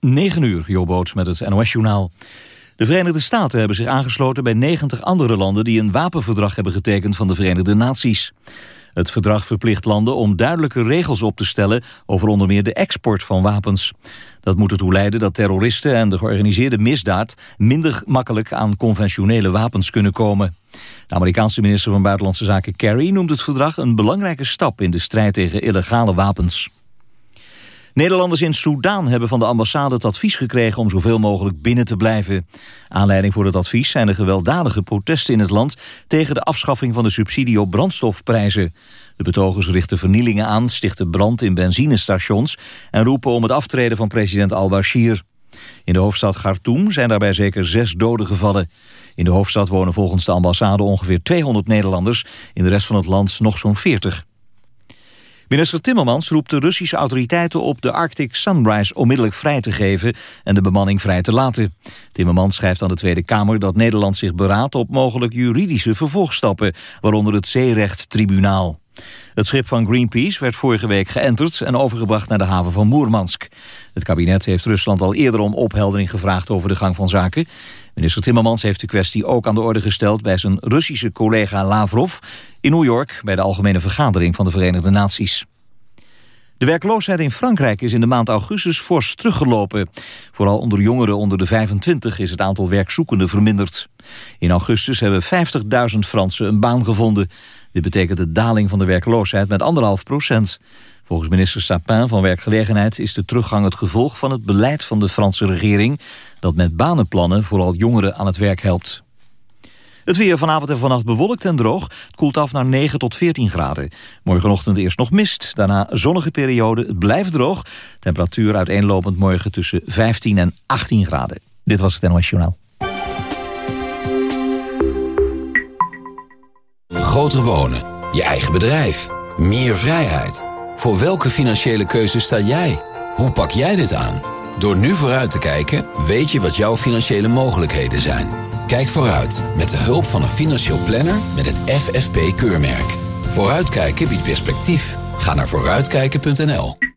9 uur, Jobboots met het NOS-journaal. De Verenigde Staten hebben zich aangesloten bij 90 andere landen... die een wapenverdrag hebben getekend van de Verenigde Naties. Het verdrag verplicht landen om duidelijke regels op te stellen... over onder meer de export van wapens. Dat moet ertoe leiden dat terroristen en de georganiseerde misdaad... minder makkelijk aan conventionele wapens kunnen komen. De Amerikaanse minister van Buitenlandse Zaken Kerry noemt het verdrag... een belangrijke stap in de strijd tegen illegale wapens. Nederlanders in Soedan hebben van de ambassade het advies gekregen om zoveel mogelijk binnen te blijven. Aanleiding voor het advies zijn de gewelddadige protesten in het land tegen de afschaffing van de subsidie op brandstofprijzen. De betogers richten vernielingen aan, stichten brand in benzinestations en roepen om het aftreden van president al-Bashir. In de hoofdstad Khartoum zijn daarbij zeker zes doden gevallen. In de hoofdstad wonen volgens de ambassade ongeveer 200 Nederlanders, in de rest van het land nog zo'n 40. Minister Timmermans roept de Russische autoriteiten op de Arctic Sunrise onmiddellijk vrij te geven en de bemanning vrij te laten. Timmermans schrijft aan de Tweede Kamer dat Nederland zich beraadt op mogelijk juridische vervolgstappen, waaronder het zeerechttribunaal. Het schip van Greenpeace werd vorige week geënterd en overgebracht naar de haven van Moermansk. Het kabinet heeft Rusland al eerder om opheldering gevraagd over de gang van zaken. Minister Timmermans heeft de kwestie ook aan de orde gesteld bij zijn Russische collega Lavrov in New York bij de Algemene Vergadering van de Verenigde Naties. De werkloosheid in Frankrijk is in de maand augustus fors teruggelopen. Vooral onder jongeren onder de 25 is het aantal werkzoekenden verminderd. In augustus hebben 50.000 Fransen een baan gevonden. Dit betekent de daling van de werkloosheid met anderhalf procent. Volgens minister Sapin van Werkgelegenheid is de teruggang het gevolg van het beleid van de Franse regering... dat met banenplannen vooral jongeren aan het werk helpt. Het weer vanavond en vannacht bewolkt en droog. Het koelt af naar 9 tot 14 graden. Morgenochtend eerst nog mist, daarna zonnige periode. Het blijft droog. Temperatuur uiteenlopend morgen tussen 15 en 18 graden. Dit was het NOS Journaal. Groter wonen, je eigen bedrijf, meer vrijheid. Voor welke financiële keuze sta jij? Hoe pak jij dit aan? Door nu vooruit te kijken, weet je wat jouw financiële mogelijkheden zijn. Kijk vooruit met de hulp van een financieel planner met het FFP-keurmerk. Vooruitkijken biedt perspectief. Ga naar vooruitkijken.nl.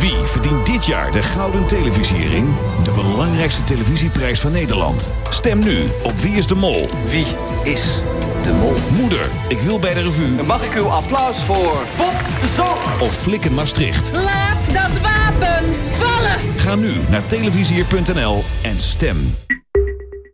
Wie verdient dit jaar de Gouden Televisiering? De belangrijkste televisieprijs van Nederland. Stem nu op Wie is de Mol? Wie is de Mol? Moeder, ik wil bij de revue. Dan mag ik uw applaus voor Bob de Zon. Of Flikken Maastricht. Laat dat wapen vallen! Ga nu naar televisier.nl en stem.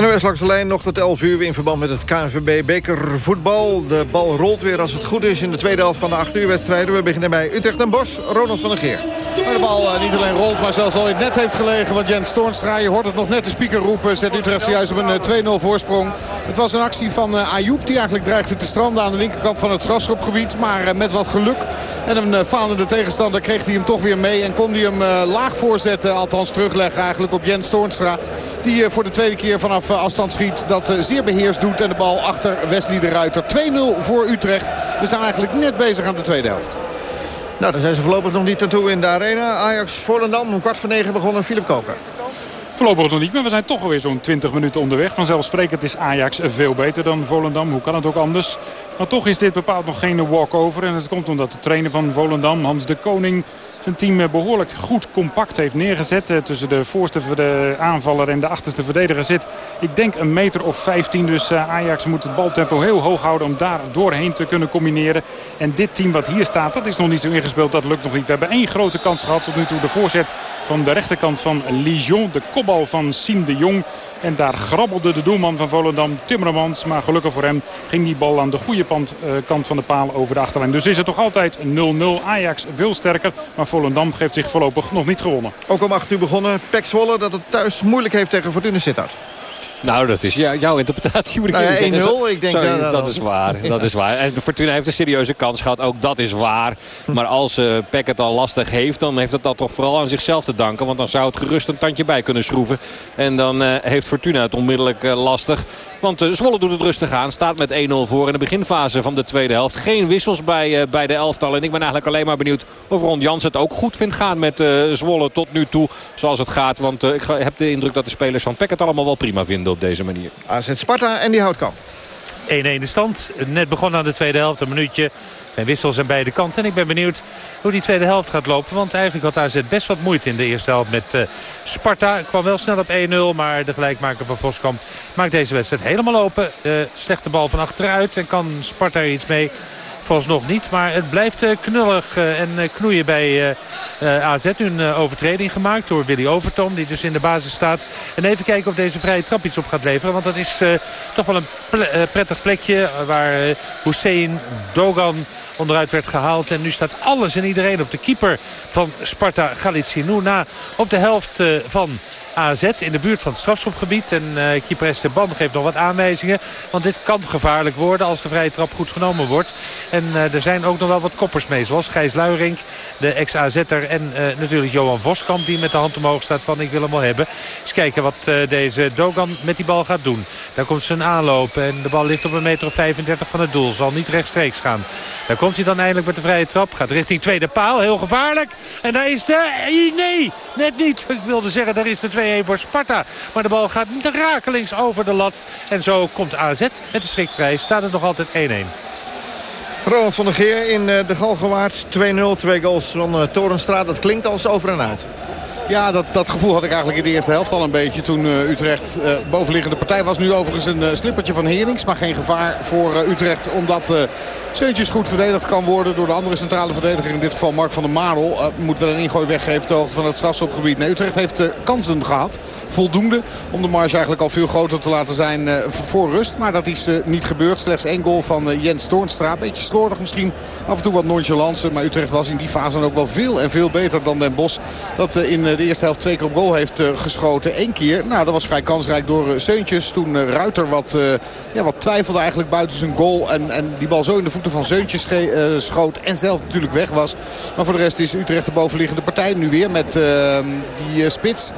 NOS langs de lijn nog tot 11 uur in verband met het KNVB bekervoetbal. De bal rolt weer als het goed is in de tweede helft van de 8 uur wedstrijden. We beginnen bij Utrecht en Bos. Ronald van der Geer. De bal uh, niet alleen rolt, maar zelfs al in het net heeft gelegen. Want Jens Toornstra, je hoort het nog net de speaker roepen. Zet Utrecht juist op een 2-0 voorsprong. Het was een actie van uh, Ayoub die eigenlijk dreigde te stranden aan de linkerkant van het strafschopgebied. Maar met wat geluk en een falende tegenstander kreeg hij hem toch weer mee. En kon hij hem laag voorzetten, althans terugleggen eigenlijk op Jens Toornstra. Die voor de tweede keer vanaf afstand schiet. Dat zeer beheerst doet. En de bal achter Wesley de Ruiter. 2-0 voor Utrecht. We zijn eigenlijk net bezig aan de tweede helft. Nou, daar zijn ze voorlopig nog niet naartoe in de arena. Ajax Volendam, om kwart voor negen begonnen. Philip Koker. Voorlopig nog niet, maar we zijn toch alweer zo'n 20 minuten onderweg. Vanzelfsprekend is Ajax veel beter dan Volendam. Hoe kan het ook anders? Maar toch is dit bepaald nog geen walkover. En het komt omdat de trainer van Volendam, Hans de Koning zijn team behoorlijk goed compact heeft neergezet. Eh, tussen de voorste aanvaller en de achterste verdediger zit. Ik denk een meter of 15. Dus eh, Ajax moet het baltempo heel hoog houden om daar doorheen te kunnen combineren. En dit team wat hier staat, dat is nog niet zo ingespeeld. Dat lukt nog niet. We hebben één grote kans gehad tot nu toe. De voorzet van de rechterkant van Lijon. De kopbal van Siem de Jong. En daar grabbelde de doelman van Volendam, Timmermans. Maar gelukkig voor hem ging die bal aan de goede kant, van de paal over de achterlijn. Dus is het toch altijd 0-0. Ajax veel sterker. Maar Volendam geeft zich voorlopig nog niet gewonnen. Ook om 8 uur begonnen. Pek Zwolle dat het thuis moeilijk heeft tegen Fortuna Sittard. Nou, dat is jouw interpretatie moet ik Nou zeggen. 1-0, Zo- ik denk sorry, dat- dat is waar. Dat is waar. En Fortuna heeft een serieuze kans gehad. Ook dat is waar. Maar als Peck het al lastig heeft, dan heeft het dat toch vooral aan zichzelf te danken. Want dan zou het gerust een tandje bij kunnen schroeven. En dan eh, heeft Fortuna het onmiddellijk eh, lastig. Want Zwolle doet het rustig aan. Staat met 1-0 voor in de beginfase van de tweede helft. Geen wissels bij, bij de elftal. En ik ben eigenlijk alleen maar benieuwd of Ron Jans het ook goed vindt gaan met Zwolle tot nu toe. Zoals het gaat. Want ik heb de indruk dat de spelers van Peck het allemaal wel prima vinden op deze manier. AZ Sparta en die houdt kan. 1-1 de stand. Net begonnen aan de tweede helft. Een minuutje. Geen wissels aan beide kanten. En ik ben benieuwd hoe die tweede helft gaat lopen. Want eigenlijk had AZ best wat moeite in de eerste helft met eh, Sparta. Kwam wel snel op 1-0. Maar de gelijkmaker van Voskamp maakt deze wedstrijd helemaal open. Slechte bal van achteruit. En kan Sparta er iets mee? Vooralsnog niet, maar het blijft eh, knullig eh, en eh, knoeien bij AZ. Nu een overtreding gemaakt door Willy Overtom, die dus in de basis staat. En even kijken of deze vrije trap iets op gaat leveren. Want dat is toch wel een prettig plekje waar Hussein Dogan onderuit werd gehaald. En nu staat alles en iedereen op de keeper van Sparta Galicinou na op de helft van AZ in de buurt van het strafschopgebied. En keeper Esteban geeft nog wat aanwijzingen. Want dit kan gevaarlijk worden als de vrije trap goed genomen wordt. En eh, er zijn ook nog wel wat koppers mee. Zoals Gijs Luiring, de ex-AZ'er. En eh, natuurlijk Johan Voskamp die met de hand omhoog staat van ik wil hem wel hebben. Eens kijken wat deze Dogan met die bal gaat doen. Daar komt zijn aanloop. En de bal ligt op een meter of 35 van het doel. Zal niet rechtstreeks gaan. Daar komt hij dan eindelijk met de vrije trap. Gaat richting tweede paal. Heel gevaarlijk. En daar is de... Nee, net niet. Ik wilde zeggen, daar is de 2-1 voor Sparta. Maar de bal gaat rakelings over de lat. En zo komt AZ met de schrik vrij. Staat het nog altijd 1-1. Ronald van der Geer in eh, de Galgenwaard. 2-0, twee goals van eh, Torenstraat. Dat klinkt als over en uit. Ja, dat, dat gevoel had ik eigenlijk in de eerste helft al een beetje. Toen eh, Utrecht eh, bovenliggende partij was. Nu overigens een eh, slippertje van Herings. Maar geen gevaar voor Utrecht. Omdat eh Seuntjes goed verdedigd kan worden door de andere centrale verdediger. In dit geval Mark van der Marel. Moet wel een ingooi weggeven van het strafschopgebied. Nee, Utrecht heeft kansen gehad. Voldoende om de marge eigenlijk al veel groter te laten zijn voor- rust. Maar dat is niet gebeurd. Slechts één goal van Jens Toornstra. Beetje slordig misschien. Af en toe wat nonchalance. Maar Utrecht was in die fase dan ook wel veel en veel beter dan Den Bosch. Dat in de eerste helft twee keer op goal heeft eh, geschoten. Eén keer, nou dat was vrij kansrijk door eh, Seuntjes. Toen eh, Ruiter wat, eh, ja, wat twijfelde eigenlijk buiten zijn goal. En, en die bal zo in de voeten van Seuntjes eh, schoot. En zelf natuurlijk weg was. Maar voor de rest is Utrecht de bovenliggende partij. Nu weer met eh, die eh, spits.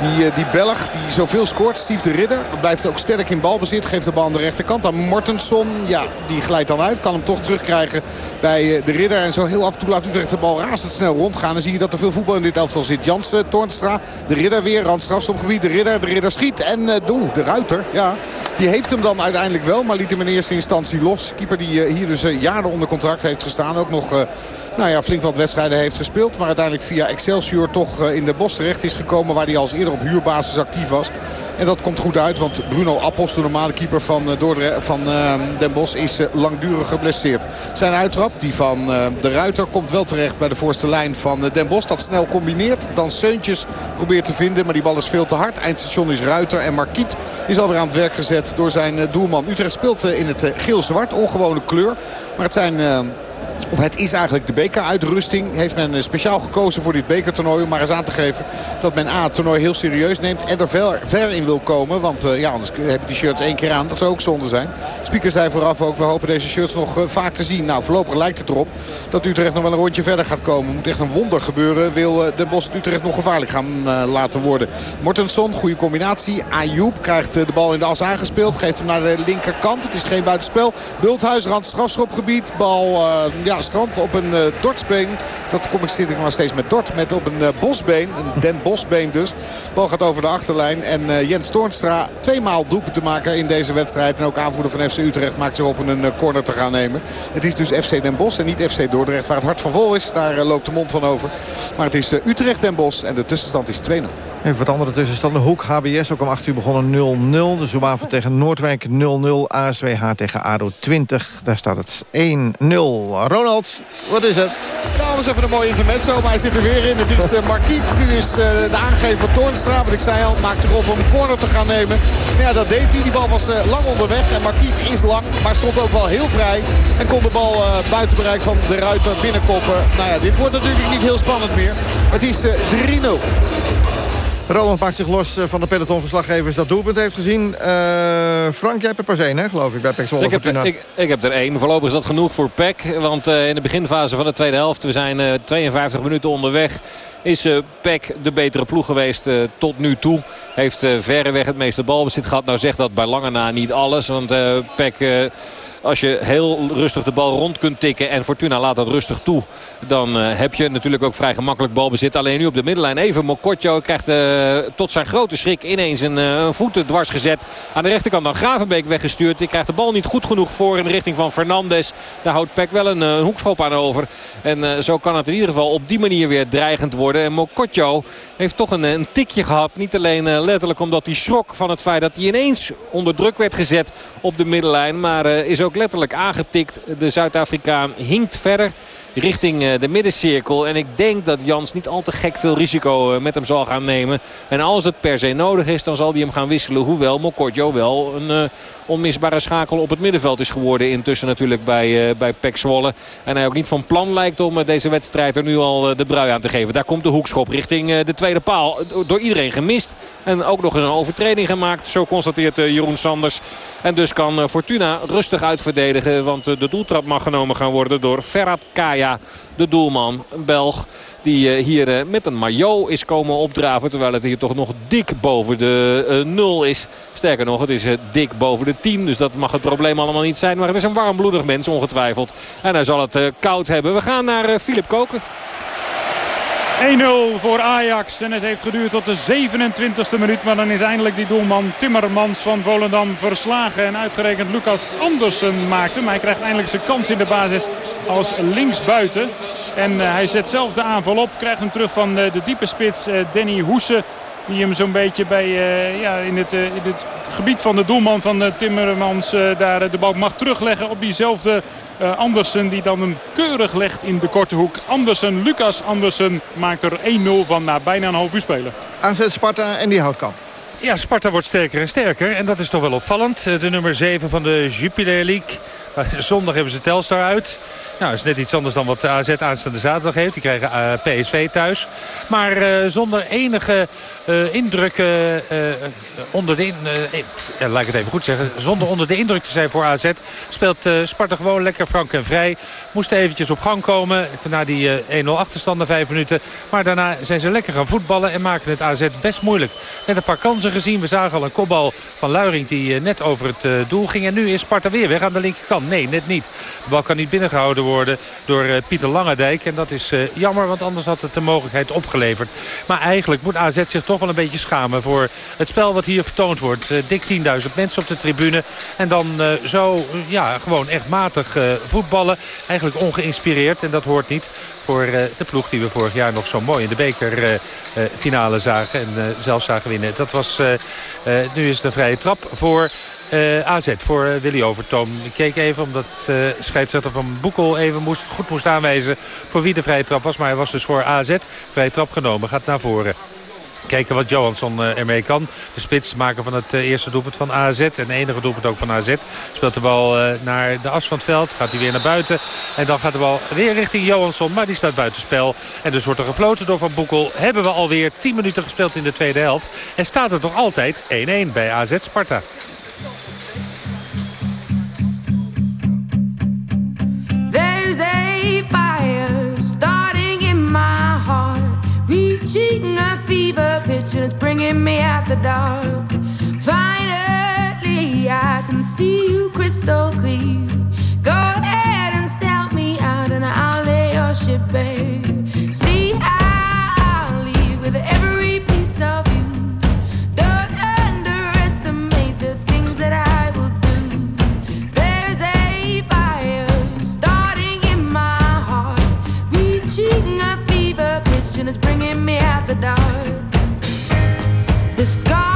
Die, eh, die Belg die zoveel scoort. Steve de Ridder. Blijft ook sterk in balbezit. Geeft de bal aan de rechterkant aan Mortensson. Ja, die glijdt dan uit. Kan hem toch terugkrijgen bij eh, de Ridder. En zo heel af en toe laat Utrecht de bal razendsnel rondgaan. Dan zie je dat er veel voetbal in dit elftal zit. Jansen, Toornstra, de Ridder weer. Randstrafstopgebied. De Ridder, de Ridder schiet. En eh doe, de Ruiter. Ja, die heeft hem dan uiteindelijk wel. Maar liet hem in eerste instantie los. Keeper die eh, hier dus eh, jaren onder contract heeft gestaan. Ook nog... nou ja, flink wat wedstrijden heeft gespeeld. Maar uiteindelijk via Excelsior toch eh, in de Bos terecht is gekomen. Waar hij als eerder op huurbasis actief was. En dat komt goed uit. Want Bruno Appels, de normale keeper van, eh, Dordre van eh, Den Bosch, is langdurig geblesseerd. Zijn uittrap, die van de Ruiter, komt wel terecht bij de voorste lijn van Den Bosch. Dat snel combineert. Dan Seuntjes probeert te vinden. Maar die bal is veel te hard. Eindstation is Ruiter. En Marquiet is alweer aan het werk gezet door zijn doelman. Utrecht speelt in het geel-zwart. Ongewone kleur. Maar het zijn... of het is eigenlijk de bekeruitrusting. Heeft men eh, speciaal gekozen voor dit bekertoernooi. Om maar eens aan te geven dat men A, het toernooi heel serieus neemt. En er ver, in wil komen. Want eh, ja, anders heb je die shirts één keer aan. Dat zou ook zonde zijn. Speaker zei vooraf ook, we hopen deze shirts nog eh, vaak te zien. Nou, voorlopig lijkt het erop dat Utrecht nog wel een rondje verder gaat komen. Moet echt een wonder gebeuren. Wil eh, Den Bosch Utrecht nog gevaarlijk gaan laten worden. Mortensson, goede combinatie. Ayoub krijgt de bal in de as aangespeeld. Geeft hem naar de linkerkant. Het is geen buitenspel. Bulthuis, rand strafschopgebied. Bal ja, strand op een eh dortsbeen. Dat kom ik ik maar steeds met dort. Met op een eh, bosbeen. Een Den Bosbeen dus. Bal gaat over de achterlijn. En eh, Jens Toornstra tweemaal doelpunt te maken in deze wedstrijd. En ook aanvoerder van FC Utrecht maakt zich op een corner te gaan nemen. Het is dus FC Den Bosch en niet FC Dordrecht. Waar het hart van vol is. Daar loopt de mond van over. Maar het is Utrecht Den Bosch. En de tussenstand is 2-0. Even wat andere tussenstanden. Hoek HBS ook om 8 uur begonnen 0-0. De Zouaven tegen Noordwijk 0-0. ASWH tegen ADO 20. Daar staat het 1-0. Ronald, wat is het? Nou, was even een mooie intermezzo, maar hij zit er weer in. Het is uh, Marquiet. Nu is uh, de aangever van Toornstra. Wat ik zei al, maakt zich op om een corner te gaan nemen. Nou ja, dat deed hij. Die bal was uh, lang onderweg. En Marquiet is lang, maar stond ook wel heel vrij. En kon de bal buiten bereik van de ruiter binnenkoppen. Nou ja, dit wordt natuurlijk niet heel spannend meer. Het is 3-0. Roland maakt zich los van de pelotonverslaggevers dat doelpunt heeft gezien. Uh, Frank, jij hebt er pas één, hè, geloof ik, bij Pek ik, heb er, ik, ik, heb er één. Voorlopig is dat genoeg voor Peck. Want uh, in de beginfase van de tweede helft, we zijn uh, 52 minuten onderweg... is Peck de betere ploeg geweest tot nu toe. Heeft verreweg het meeste balbezit gehad. Nou zegt dat bij lange na niet alles. Want Peck als je heel rustig de bal rond kunt tikken en Fortuna laat dat rustig toe. Dan uh, heb je natuurlijk ook vrij gemakkelijk balbezit. Alleen nu op de middenlijn even Mokotjo krijgt uh, tot zijn grote schrik ineens een, een voeten dwars gezet. Aan de rechterkant dan Gravenbeek weggestuurd. Die krijgt de bal niet goed genoeg voor in de richting van Fernandes. Daar houdt Peck wel een hoekschop aan over. En zo kan het in ieder geval op die manier weer dreigend worden. En Mokotjo heeft toch een, een tikje gehad. Niet alleen letterlijk omdat hij schrok van het feit dat hij ineens onder druk werd gezet op de middenlijn. Maar is ook letterlijk aangetikt. De Zuid-Afrikaan hinkt verder richting eh, de middencirkel. En ik denk dat Jans niet al te gek veel risico eh, met hem zal gaan nemen. En als het per se nodig is, dan zal hij hem gaan wisselen. Hoewel Mokotjo wel een uh, onmisbare schakel op het middenveld is geworden. Intussen natuurlijk bij, bij Pek Zwolle. En hij ook niet van plan lijkt om deze wedstrijd er nu al de brui aan te geven. Daar komt de hoekschop richting de tweede paal. Door iedereen gemist. En ook nog een overtreding gemaakt. Zo constateert Jeroen Sanders. En dus kan Fortuna rustig uitverdedigen. Want de doeltrap mag genomen gaan worden door Ferrat Kaya de doelman, een Belg. Die eh, hier eh, met een maillot is komen opdraven. Terwijl het hier toch nog dik boven de uh, nul is. Sterker nog, het is dik boven de 10. Dus dat mag het probleem allemaal niet zijn. Maar het is een warmbloedig mens ongetwijfeld. En hij zal het koud hebben. We gaan naar Filip Koken. 1-0 voor Ajax. En het heeft geduurd tot de 27e minuut. Maar dan is eindelijk die doelman Timmermans van Volendam verslagen. En uitgerekend Lucas Andersen maakte. Maar hij krijgt eindelijk zijn kans in de basis als linksbuiten. En uh, hij zet zelf de aanval op. Krijgt hem terug van uh, de diepe spits uh, Danny Hoese. Die hem zo'n beetje bij, ja, in, het, in het gebied van de doelman van Timmermans daar de bal mag terugleggen op diezelfde uh, Andersen die dan hem keurig legt in de korte hoek. Andersen, Lucas Andersen maakt er 1-0 van na bijna een half uur spelen. Aanzet Sparta en die houtkamp. Ja, Sparta wordt sterker en sterker. En dat is toch wel opvallend. De nummer 7 van de Jupiler League. Zondag hebben ze Telstar uit. Nou, is net iets anders dan wat AZ aanstaande zaterdag heeft. Die krijgen eh, PSV thuis. Maar uh, zonder enige uh, indruk onder de... In, laat ik het even goed zeggen. Zonder onder de indruk te zijn voor AZ speelt Sparta gewoon lekker frank en vrij. Moest eventjes op gang komen na die 1-0 achterstand na minuten. Maar daarna zijn ze lekker gaan voetballen en maken het AZ best moeilijk. Net een paar kansen gezien. We zagen al een kopbal van Luiring die net over het doel ging. En nu is Sparta weer weg aan de linkerkant. Nee, net niet. De bal kan niet binnengehouden worden door uh, Pieter Langendijk. En dat is uh, jammer, want anders had het de mogelijkheid opgeleverd. Maar eigenlijk moet AZ zich toch wel een beetje schamen voor het spel wat hier vertoond wordt. Uh, dik 10.000 mensen op de tribune. En dan zo ja, gewoon echt matig voetballen. Eigenlijk ongeïnspireerd. En dat hoort niet voor de ploeg die we vorig jaar nog zo mooi in de bekerfinale zagen. En zelfs zagen winnen. Dat was, nu is de vrije trap voor eh, AZ voor uh, Willy Overtoom. Ik keek even omdat uh, scheidsrechter van Boekel even moest, goed moest aanwijzen voor wie de vrije trap was. Maar hij was dus voor AZ. Vrije trap genomen, gaat naar voren. Kijken wat Johansson ermee kan. De spits maken van het eerste doelpunt van AZ. En enige doelpunt ook van AZ. Speelt de bal naar de as van het veld. Gaat hij weer naar buiten. En dan gaat de bal weer richting Johansson. Maar die staat buitenspel. En dus wordt er gefloten door Van Boekel. Hebben we alweer 10 minuten gespeeld in de tweede helft. En staat er toch altijd 1-1 bij AZ Sparta. Reaching a fever pitch, and it's bringing me out the dark. Finally, I can see you crystal clear. Go ahead and sell me out, and I'll lay your ship bare. See, I'll leave with every the dark. The sky.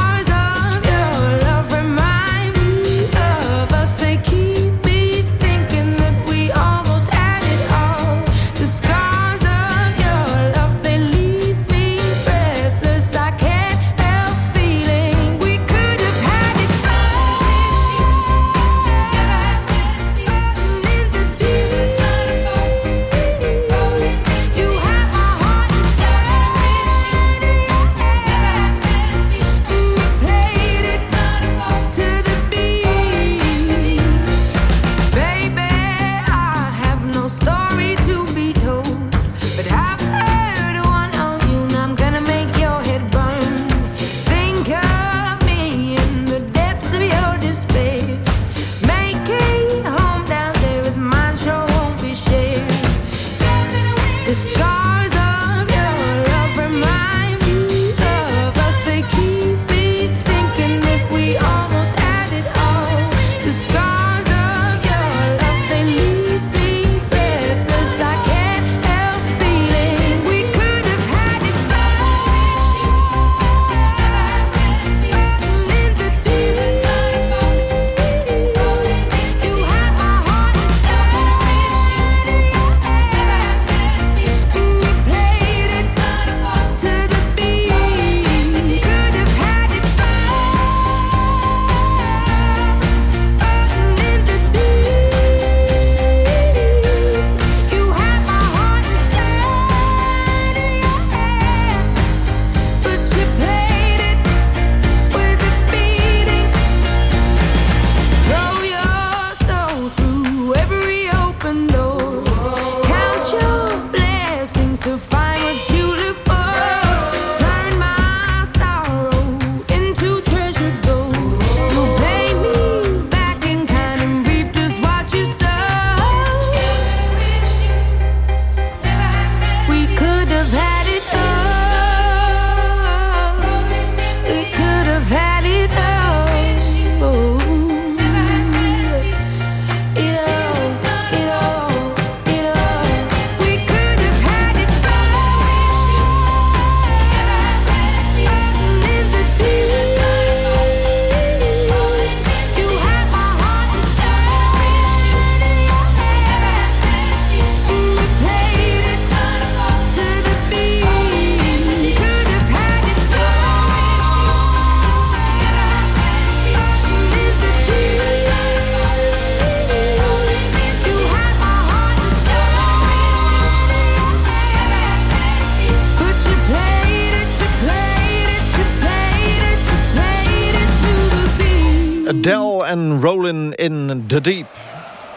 En Rolling in the Deep.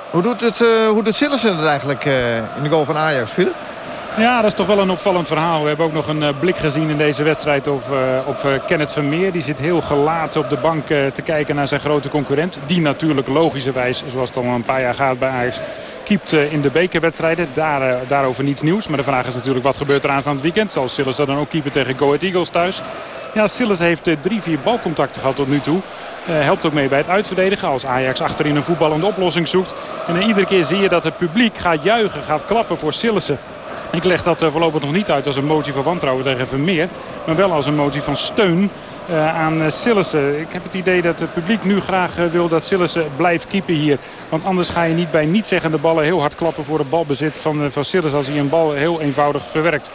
Hoe doet, het, uh, hoe doet het eigenlijk uh, in de goal van Ajax, Philip? Ja, dat is toch wel een opvallend verhaal. We hebben ook nog een uh, blik gezien in deze wedstrijd op, op Kenneth Vermeer. Die zit heel gelaten op de bank te kijken naar zijn grote concurrent. Die natuurlijk logischerwijs, zoals het al een paar jaar gaat bij Ajax keept in de bekerwedstrijden. Daar, daarover niets nieuws. Maar de vraag is natuurlijk wat gebeurt er aanstaande weekend. Zal Sillissen dan ook keeper tegen Go Ahead Eagles thuis? Ja, Sillis heeft drie, vier balcontacten gehad tot nu toe. Uh, helpt ook mee bij het uitverdedigen als Ajax achterin een voetballende oplossing zoekt. En uh, iedere keer zie je dat het publiek gaat juichen, gaat klappen voor Sillissen. Ik leg dat uh, voorlopig nog niet uit als een motie van wantrouwen tegen Vermeer. Maar wel als een motie van steun aan Sillissen. Ik heb het idee dat het publiek nu graag wil dat Sillissen blijft keepen hier. Want anders ga je niet bij niet zeggende ballen heel hard klappen voor het balbezit van, van. Als hij een bal heel eenvoudig verwerkt.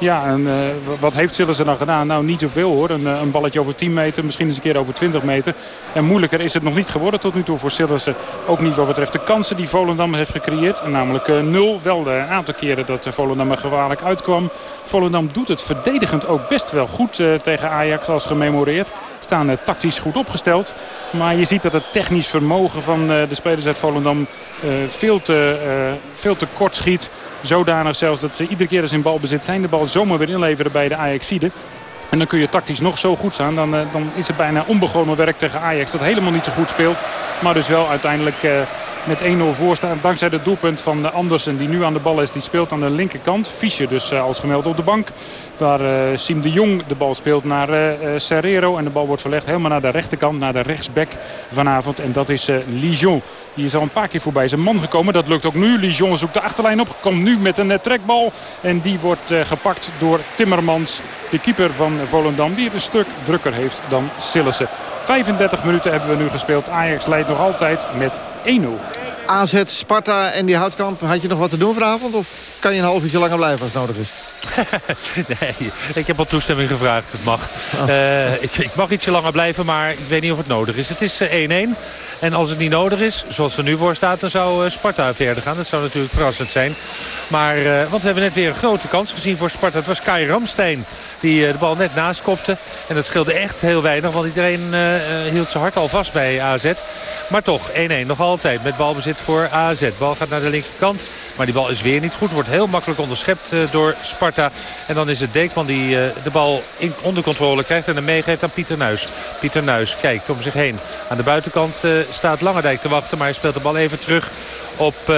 Ja, en uh, wat heeft Sillissen dan gedaan? Nou, niet zoveel hoor. Een, een, balletje over 10 meter, misschien eens een keer over 20 meter. En moeilijker is het nog niet geworden tot nu toe voor Sillissen. Ook niet wat betreft de kansen die Volendam heeft gecreëerd. Namelijk uh, nul. Wel een aantal keren dat Volendam er gevaarlijk uitkwam. Volendam doet het verdedigend ook best wel goed tegen Ajax als gememoreerd. Staan tactisch goed opgesteld. Maar je ziet dat het technisch vermogen van de spelers uit Volendam veel, te, veel te kort schiet. Zodanig zelfs dat ze iedere keer als in balbezit zijn de bal zomaar weer inleveren bij de Ajaxide. En dan kun je tactisch nog zo goed staan. Dan, uh, dan is het bijna onbegonnen werk tegen Ajax. Dat helemaal niet zo goed speelt. Maar dus wel uiteindelijk uh, met 1-0 voorstaan. Dankzij het doelpunt van Andersen die nu aan de bal is. Die speelt aan de linkerkant. Fischer dus uh, als gemeld op de bank. Waar Siem de Jong de bal speelt naar Serrero. En de bal wordt verlegd helemaal naar de rechterkant. Naar de rechtsback vanavond. En dat is Lijon. Die is al een paar keer voorbij zijn man gekomen. Dat lukt ook nu. Lijon zoekt de achterlijn op. Komt nu met een trekbal. En die wordt gepakt door Timmermans. De keeper van Volendam. Die het een stuk drukker heeft dan Sillissen. 35 minuten hebben we nu gespeeld. Ajax leidt nog altijd met 1-0. AZ, Sparta en die Houtkamp. Had je nog wat te doen vanavond? Of kan je een half uurtje langer blijven als het nodig is? nee, ik heb al toestemming gevraagd. Het mag. Oh. Uh, ik, ik, mag ietsje langer blijven, maar ik weet niet of het nodig is. Het is 1-1. En als het niet nodig is, zoals er nu voor staat... dan zou uh, Sparta verder gaan. Dat zou natuurlijk verrassend zijn. Maar, uh, want we hebben net weer een grote kans gezien voor Sparta. Het was Kai Ramstein die uh, de bal net naast kopte. En dat scheelde echt heel weinig. Want iedereen hield zijn hart al vast bij AZ. Maar toch, 1-1 nog altijd met balbezit voor AZ. Bal gaat naar de linkerkant. Maar die bal is weer niet goed. Wordt heel makkelijk onderschept door Sparta. En dan is het Deekman die de bal in, onder controle krijgt. En dan meegeeft aan Pieter Nuis. Pieter Nuis kijkt om zich heen. Aan de buitenkant staat Langendijk te wachten. Maar hij speelt de bal even terug op, uh,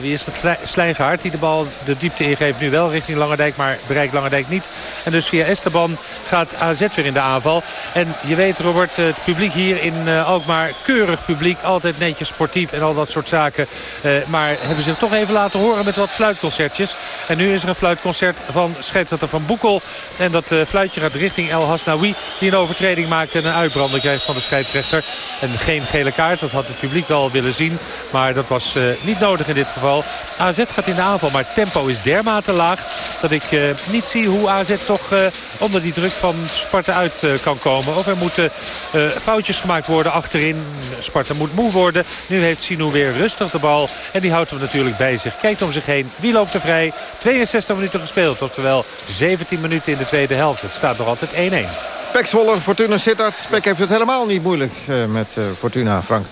wie is dat, Slijngaard. Die de bal de diepte ingeeft nu wel richting Langendijk. Maar bereikt Langendijk niet. En dus via Esteban gaat AZ weer in de aanval. En je weet Robert, het publiek hier in uh, Alkmaar. Keurig publiek. Altijd netjes sportief en al dat soort zaken. Uh, maar hebben zich toch even laten horen met wat fluitconcertjes. En nu is er een fluitconcert van scheidsrechter Van Boekel. En dat fluitje gaat richting El Hasnaoui. Die een overtreding maakt en een uitbrander krijgt van de scheidsrechter. En geen gele kaart. Dat had het publiek wel willen zien. Maar dat was niet nodig in dit geval. AZ gaat in de aanval, maar tempo is dermate laag... dat ik uh, niet zie hoe AZ toch uh, onder die druk van Sparta uit kan komen. Of er moeten foutjes gemaakt worden achterin. Sparta moet moe worden. Nu heeft Sino weer rustig de bal. En die houdt hem natuurlijk bij zich. Kijkt om zich heen. Wie loopt er vrij? 62 minuten gespeeld. Oftewel 17 minuten in de tweede helft. Het staat nog altijd 1-1. Pek Zwolle, Fortuna Sittard. Pek heeft het helemaal niet moeilijk met Fortuna, Frank.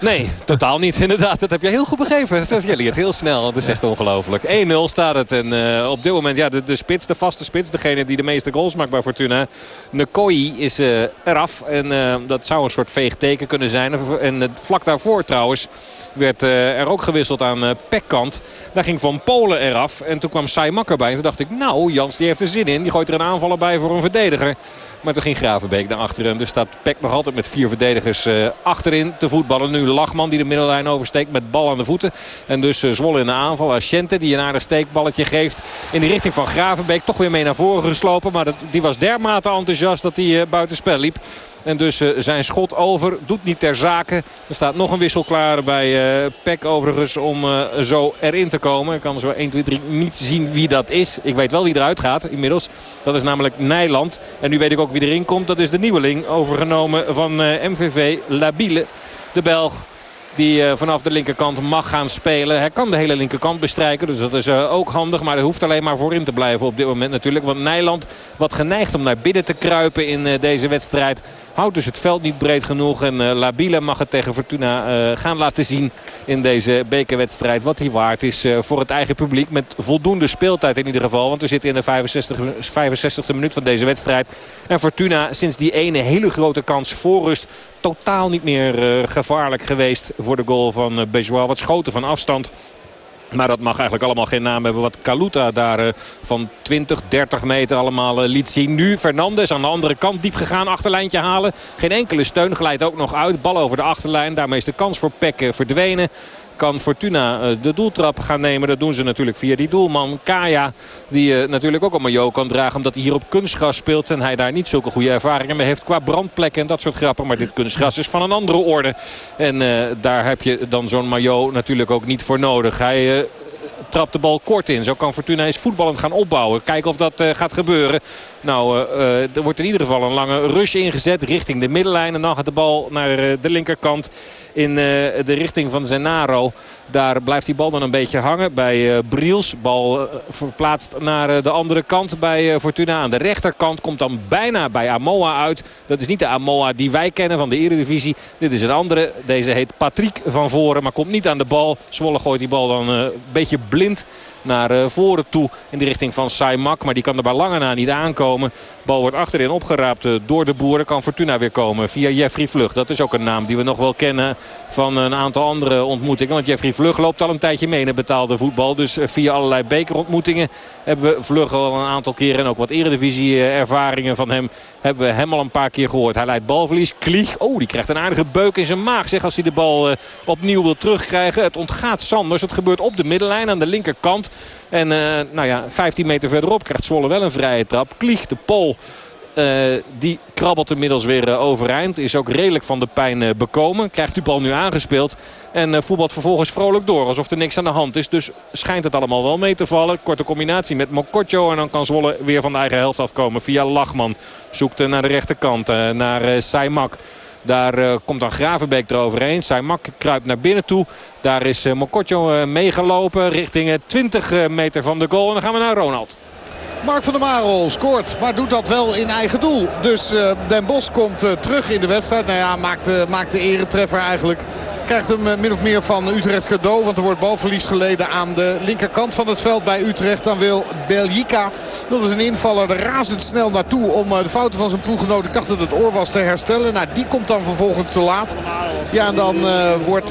Nee, totaal niet. Inderdaad, dat heb je heel goed begrepen. Je leert heel snel. Het is echt ongelooflijk. 1-0 staat het. En uh, op dit moment ja, de, de spits, de vaste spits. Degene die de meeste goals maakt bij Fortuna. Nekoi is uh, eraf. En uh, dat zou een soort veegteken kunnen zijn. En vlak daarvoor trouwens werd er ook gewisseld aan pekkant. Daar ging Van Polen eraf. En toen kwam Saimak erbij. En toen dacht ik, nou Jans die heeft er zin in. Die gooit er een aanvaller bij voor een verdediger. Maar toen ging Gravenbeek naar achteren. Dus staat Peck nog altijd met vier verdedigers uh, achterin te voetballen. Nu Lachman die de middellijn oversteekt met bal aan de voeten. En dus uh, Zwolle in de aanval. Asciente die een aardig steekballetje geeft in de richting van Gravenbeek. Toch weer mee naar voren geslopen. Maar dat, die was dermate enthousiast dat hij uh, buitenspel liep. En dus uh, zijn schot over. Doet niet ter zake. Er staat nog een wissel klaar bij uh, Peck overigens om uh, zo erin te komen. Ik kan zo 1, 2, 3 niet zien wie dat is. Ik weet wel wie eruit gaat inmiddels. Dat is namelijk Nijland. En nu weet ik ook wie erin komt. Dat is de nieuweling overgenomen van MVV Labile. De Belg die uh, vanaf de linkerkant mag gaan spelen. Hij kan de hele linkerkant bestrijken, dus dat is uh, ook handig. Maar hij hoeft alleen maar voorin te blijven op dit moment natuurlijk. Want Nijland wat geneigd om naar binnen te kruipen in uh, deze wedstrijd Houdt dus het veld niet breed genoeg. En uh, Labile mag het tegen Fortuna gaan laten zien in deze bekerwedstrijd. Wat hij waard is voor het eigen publiek. Met voldoende speeltijd in ieder geval. Want we zitten in de 65, 65e minuut van deze wedstrijd. En Fortuna sinds die ene hele grote kans voor rust totaal niet meer gevaarlijk geweest voor de goal van Bejois. Wat schoten van afstand. Maar dat mag eigenlijk allemaal geen naam hebben. Wat Kaluta daar uh, van 20, 30 meter allemaal uh, liet zien. Nu Fernandes aan de andere kant diep gegaan. Achterlijntje halen. Geen enkele steun. Glijdt ook nog uit. Bal over de achterlijn. Daarmee is de kans voor Peck verdwenen kan Fortuna eh, de doeltrap gaan nemen. Dat doen ze natuurlijk via die doelman Kaya. Die natuurlijk ook een maillot kan dragen. Omdat hij hier op kunstgras speelt. En hij daar niet zulke goede ervaringen mee heeft qua brandplekken en dat soort grappen. Maar dit kunstgras is van een andere orde. En uh, daar heb je dan zo'n maillot natuurlijk ook niet voor nodig. Hij... Trapt de bal kort in. Zo kan Fortuna eens voetballend gaan opbouwen. Kijken of dat uh, gaat gebeuren. Nou, uh, er wordt in ieder geval een lange rush ingezet richting de middenlijn. En dan gaat de bal naar de linkerkant in de richting van Zenaro. Daar blijft die bal dan een beetje hangen bij Briels. Bal verplaatst naar de andere kant bij Fortuna. Aan de rechterkant komt dan bijna bij Amoa uit. Dat is niet de Amoa die wij kennen van de Eredivisie. Dit is een andere. Deze heet Patrick van Voren, maar komt niet aan de bal. Zwolle gooit die bal dan een beetje blind Blind naar uh, voren toe in de richting van Saimak. Maar die kan er bij lange na niet aankomen. Bal wordt achterin opgeraapt uh, door de boeren. Kan Fortuna weer komen via Jeffrey Vlug. Dat is ook een naam die we nog wel kennen van een aantal andere ontmoetingen. Want Jeffrey Vlug loopt al een tijdje mee in betaalde voetbal. Dus uh, via allerlei bekerontmoetingen hebben we Vlug al een aantal keren. En ook wat eredivisie ervaringen van hem hebben we hem al een paar keer gehoord. Hij leidt balverlies. Klieg, oh die krijgt een aardige beuk in zijn maag. Zeg als hij de bal opnieuw wil terugkrijgen. Het ontgaat Sanders. Het gebeurt op de middenlijn aan de linkerkant. En uh, nou ja, 15 meter verderop krijgt Zwolle wel een vrije trap. Klieg de Pol. Uh, die krabbelt inmiddels weer uh, overeind. Is ook redelijk van de pijn bekomen. Krijgt u bal nu aangespeeld. En voetbalt vervolgens vrolijk door. Alsof er niks aan de hand is. Dus schijnt het allemaal wel mee te vallen. Korte combinatie met Mokotjo. En dan kan Zwolle weer van de eigen helft afkomen. Via Lachman. Zoekt naar de rechterkant. naar Saimak. Daar uh, komt dan Gravenbeek eroverheen. Saimak kruipt naar binnen toe. Daar is uh, Mokotjo uh, meegelopen richting 20 meter van de goal. En dan gaan we naar Ronald. Mark van der Marel scoort, maar doet dat wel in eigen doel. Dus uh, Den Bos komt uh, terug in de wedstrijd. Nou ja, maakt, uh, maakt de eigenlijk. Krijgt hem min of meer van Utrecht cadeau. Want er wordt balverlies geleden aan de linkerkant van het veld bij Utrecht. Dan wil Beljica, dat is een invaller, er razendsnel naartoe... om de fouten van zijn ploeggenoot, ik dacht dat het oor was, te herstellen. Nou, die komt dan vervolgens te laat. Ja, en dan wordt,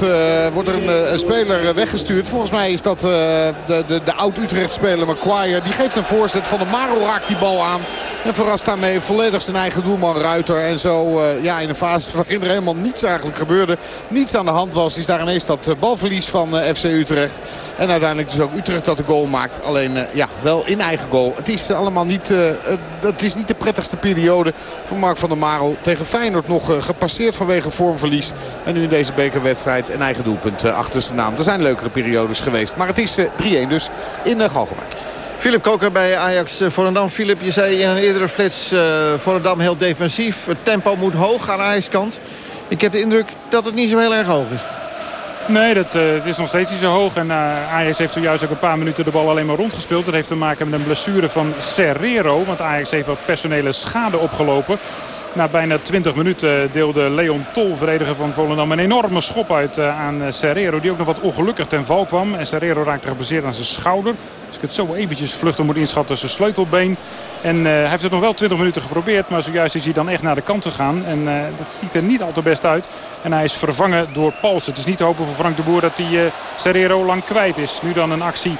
wordt er een, een, speler weggestuurd. Volgens mij is dat de, de, de oud-Utrecht-speler Maguire. Die geeft een voorzet van de Maro raakt die bal aan. En verrast daarmee volledig zijn eigen doelman Ruiter. En zo uh, ja, in een fase waarin er helemaal niets eigenlijk gebeurde. Niets aan de hand was. Is daar ineens dat uh, balverlies van uh, FC Utrecht. En uiteindelijk dus ook Utrecht dat de goal maakt. Alleen ja, wel in eigen goal. Het is allemaal niet, het is niet de prettigste periode van Mark van der Marel. Tegen Feyenoord nog gepasseerd vanwege vormverlies. En nu in deze bekerwedstrijd een eigen doelpunt achter zijn naam. Er zijn leukere periodes geweest. Maar het is 3-1 dus in de Galgenwaard. Philip Koker bij Ajax eh, Volendam. Philip, je zei in een eerdere flits uh, Volendam heel defensief. Het tempo moet hoog aan Ajax kant. Ik heb de indruk dat het niet zo heel erg hoog is. Nee, dat, uh, het is nog steeds niet zo hoog. En Ajax heeft zojuist ook een paar minuten de bal alleen maar rondgespeeld. Dat heeft te maken met een blessure van Serrero. Want Ajax heeft wat personele schade opgelopen. Na bijna 20 minuten deelde Leon Tol, verdediger van Volendam, een enorme schop uit aan Serrero. Die ook nog wat ongelukkig ten val kwam. En Serrero raakte geblesseerd aan zijn schouder. Als ik het zo eventjes vluchtig moet inschatten, zijn sleutelbeen. En uh, hij heeft het nog wel 20 minuten geprobeerd. Maar zojuist is hij dan echt naar de kant gegaan. En dat ziet er niet al te best uit. En hij is vervangen door Pals. Het is niet te hopen voor Frank de Boer dat hij uh, Serrero lang kwijt is. Nu dan een actie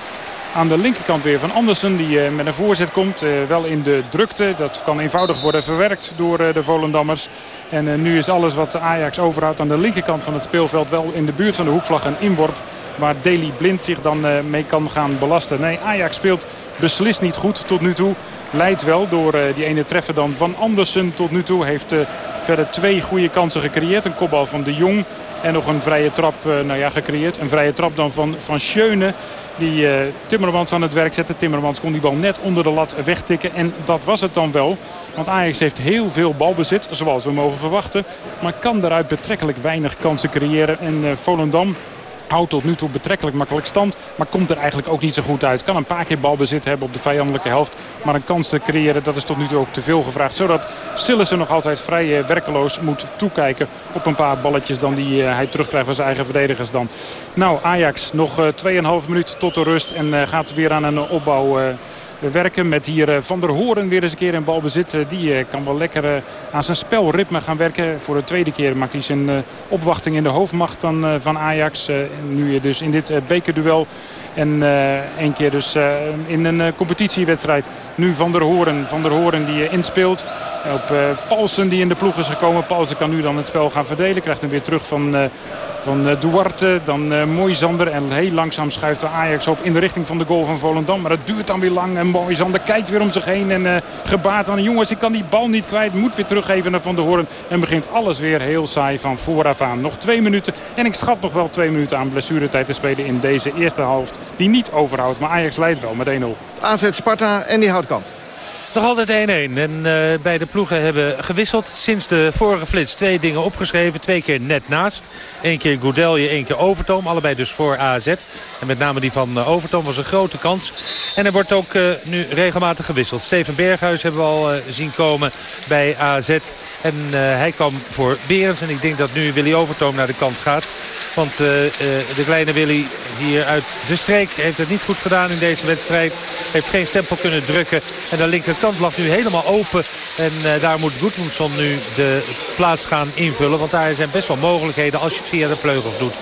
aan de linkerkant weer van Andersen. Die met een voorzet komt. wel in de drukte. Dat kan eenvoudig worden verwerkt door de Volendammers. En nu is alles wat Ajax overhoudt aan de linkerkant van het speelveld. Wel in de buurt van de hoekvlag een inworp waar Deli Blind zich dan uh, mee kan gaan belasten. Nee, Ajax speelt beslist niet goed tot nu toe. Leidt wel door uh, die ene treffer dan van Andersen tot nu toe. Heeft uh, verder twee goede kansen gecreëerd. Een kopbal van de Jong en nog een vrije trap nou ja, gecreëerd. Een vrije trap dan van, van Schöne. Die Timmermans aan het werk zette. Timmermans kon die bal net onder de lat wegtikken. En dat was het dan wel. Want Ajax heeft heel veel balbezit, zoals we mogen verwachten. Maar kan daaruit betrekkelijk weinig kansen creëren. En Volendam houdt tot nu toe betrekkelijk makkelijk stand. Maar komt er eigenlijk ook niet zo goed uit. Kan een paar keer balbezit hebben op de vijandelijke helft. Maar een kans te creëren, dat is tot nu toe ook te veel gevraagd. Zodat Sillissen nog altijd vrij werkeloos moet toekijken op een paar balletjes dan die hij terugkrijgt van zijn eigen verdedigers dan. Nou, Ajax nog 2,5 minuut tot de rust. En gaat weer aan een opbouw we werken met hier eh, Van der Horen weer eens een keer in balbezit. Eh, die eh, kan wel lekker aan zijn spelritme gaan werken. Voor de tweede keer maakt hij zijn opwachting in de hoofdmacht dan van Ajax. Nu dus in dit bekerduel. En één keer dus in een competitiewedstrijd. Nu Van der Horen. Van der Horen die inspeelt. Op Paulsen die in de ploeg is gekomen. Paulsen kan nu dan het spel gaan verdelen. Krijgt hem weer terug van van Duarte. Dan Moisander. En heel langzaam schuift de Ajax op in de richting van de goal van Volendam. Maar het duurt dan weer lang. En Moisander kijkt weer om zich heen. En gebaat aan jongens, ik kan die bal niet kwijt. Moet weer teruggeven naar Van der Hoorn. En begint alles weer heel saai van vooraf aan. Nog twee minuten. En ik schat nog wel twee minuten aan blessuretijd te spelen in deze eerste helft. Die niet overhoudt. Maar Ajax leidt wel met 1-0. AZ Sparta en die houdt kant. Nog altijd 1-1. En uh, beide ploegen hebben gewisseld sinds de vorige flits. Twee dingen opgeschreven. Twee keer net naast. Eén keer Goudelje, één keer Overtoom. Allebei dus voor AZ. En met name die van uh, Overtoom was een grote kans. En er wordt ook uh, nu regelmatig gewisseld. Steven Berghuis hebben we al zien komen bij AZ. En hij kwam voor Berens. En ik denk dat nu Willy Overtoom naar de kant gaat. Want de kleine Willy hier uit de streek heeft het niet goed gedaan in deze wedstrijd. Heeft geen stempel kunnen drukken. En de linkerkant lag nu helemaal open. En uh, daar moet Goedmundsson nu de plaats gaan invullen. Want daar zijn best wel mogelijkheden als je het via de vleugels doet.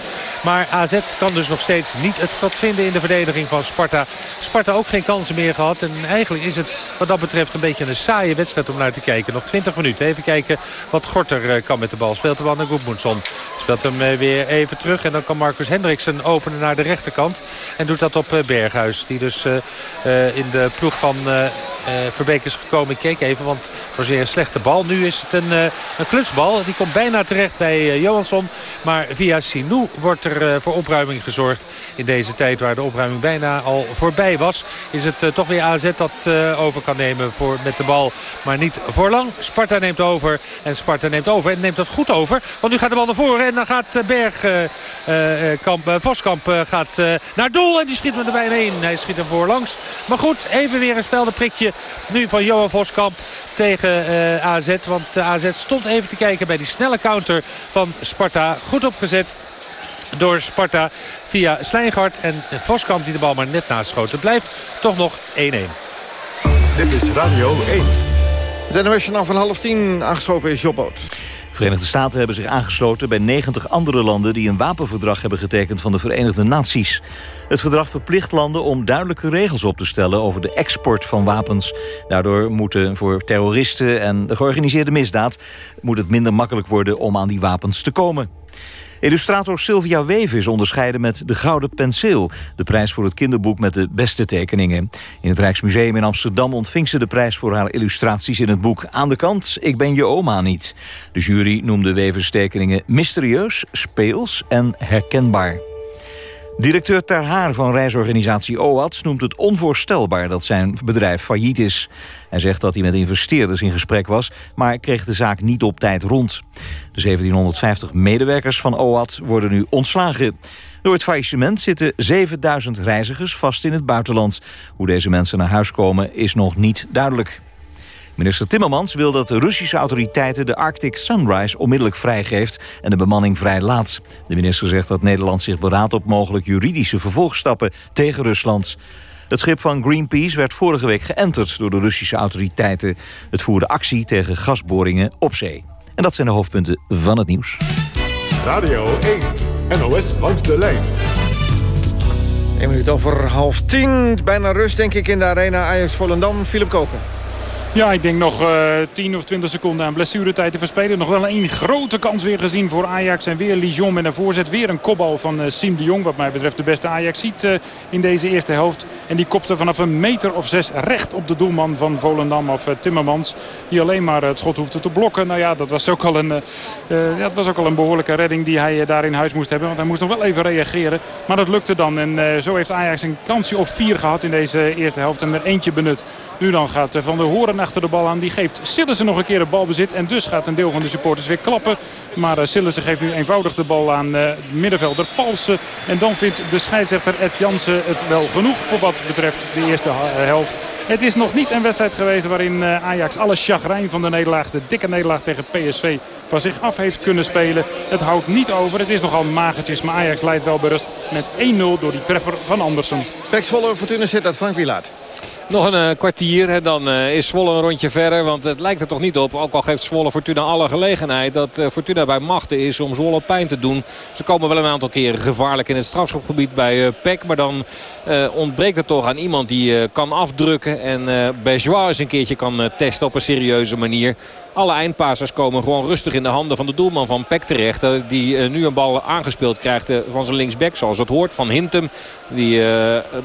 Maar AZ kan dus nog steeds niet het gat vinden in de verdediging van Sparta. Sparta ook geen kansen meer gehad. En eigenlijk is het wat dat betreft een beetje een saaie wedstrijd om naar te kijken. Nog 20 minuten. Even kijken wat Gorter eh, kan met de bal. Speelt de bal naar Goedmundsson. Speelt hem eh, weer even terug. En dan kan Marcus Hendriksen openen naar de rechterkant. En doet dat op Berghuis. Die dus in de ploeg van Verbeek is gekomen. Ik keek even, want het was weer een slechte bal. Nu is het een, een klutsbal. Die komt bijna terecht bij Johansson. Maar via Sinou wordt er voor opruiming gezorgd. In deze tijd waar de opruiming bijna al voorbij was. Is het toch weer AZ dat over kan nemen voor, met de bal. Maar niet voor lang. Sparta neemt over. En Sparta neemt over. En neemt dat goed over. Want nu gaat de bal naar voren. En dan gaat Berg, kamp, Voskamp gaat naar doel. En die schiet met de bijna in. Hij schiet er voorlangs. Maar goed, even weer een spel. De prikje nu van Johan Voskamp tegen AZ. Want AZ stond even te kijken bij die snelle counter van Sparta. Goed opgezet door Sparta via Slijngard. En Voskamp die de bal maar net naast schoot. Het blijft toch nog 1-1. Dit is Radio 1. Het NOS van half tien aangeschoven is Jobboot. Verenigde Staten hebben zich aangesloten bij 90 andere landen... die een wapenverdrag hebben getekend van de Verenigde Naties. Het verdrag verplicht landen om duidelijke regels op te stellen... over de export van wapens. Daardoor moeten voor terroristen en de georganiseerde misdaad... moet het minder makkelijk worden om aan die wapens te komen. Illustrator Sylvia Weven is onderscheiden met de Gouden Penseel... de prijs voor het kinderboek met de beste tekeningen. In het Rijksmuseum in Amsterdam ontving ze de prijs... voor haar illustraties in het boek Aan de kant, ik ben je oma niet. De jury noemde Wevers tekeningen mysterieus, speels en herkenbaar. Directeur Ter Haar van reisorganisatie OATS noemt het onvoorstelbaar dat zijn bedrijf failliet is. Hij zegt dat hij met investeerders in gesprek was, maar kreeg de zaak niet op tijd rond. De 1750 medewerkers van OAT worden nu ontslagen. Door het faillissement zitten 7000 reizigers vast in het buitenland. Hoe deze mensen naar huis komen is nog niet duidelijk. Minister Timmermans wil dat de Russische autoriteiten de Arctic Sunrise onmiddellijk vrijgeeft en de bemanning vrijlaat. De minister zegt dat Nederland zich beraadt op mogelijk juridische vervolgstappen tegen Rusland. Het schip van Greenpeace werd vorige week geënterd door de Russische autoriteiten. Het voerde actie tegen gasboringen op zee. En dat zijn de hoofdpunten van het nieuws. Radio 1, NOS langs de lijn. 1 minuut over half tien. Bijna rust denk ik in de arena Ajax Volendam. Philip Koken. Ja, ik denk nog uh, eh, 10 of 20 seconden aan blessuretijd te verspelen. Nog wel een grote kans weer gezien voor Ajax. En weer Lijon met een voorzet. Weer een kopbal van uh, Siem de Jong. Wat mij betreft de beste Ajax ziet uh, in deze eerste helft. En die kopte vanaf een meter of zes recht op de doelman van Volendam of Timmermans. Die alleen maar het schot hoefde te blokken. Nou ja, dat was ook al een, dat was ook al een behoorlijke redding die hij daar in huis moest hebben. Want hij moest nog wel even reageren. Maar dat lukte dan. En zo heeft Ajax een kansje of vier gehad in deze eerste helft. En er eentje benut. Nu dan gaat Van der Horen achter de bal aan. Die geeft Sillissen nog een keer de balbezit. En dus gaat een deel van de supporters weer klappen. Maar uh, Sillissen geeft nu eenvoudig de bal aan uh, middenvelder Palsen. En dan vindt de scheidsrechter Ed Jansen het wel genoeg voor wat betreft de eerste helft. Het is nog niet een wedstrijd geweest waarin Ajax alle chagrijn van de nederlaag, de dikke nederlaag tegen PSV, van zich af heeft kunnen spelen. Het houdt niet over. Het is nogal magertjes, maar Ajax leidt wel berust met 1-0 door die treffer van Andersen. Pek Zwolle zit uit Frank Wielaert. Nog een uh, kwartier en dan uh, is Zwolle een rondje verder. Want het lijkt er toch niet op. Ook al geeft Zwolle Fortuna alle gelegenheid. Dat uh, Fortuna bij machten is om Zwolle pijn te doen. Ze komen wel een aantal keren gevaarlijk in het strafschopgebied bij Peck. Maar dan ontbreekt het toch aan iemand die kan afdrukken. En Bejois eens een keertje kan testen op een serieuze manier. Alle eindpasers komen gewoon rustig in de handen van de doelman van Peck terecht. Die nu een bal aangespeeld krijgt van zijn linksback. Zoals het hoort van Hintem. Die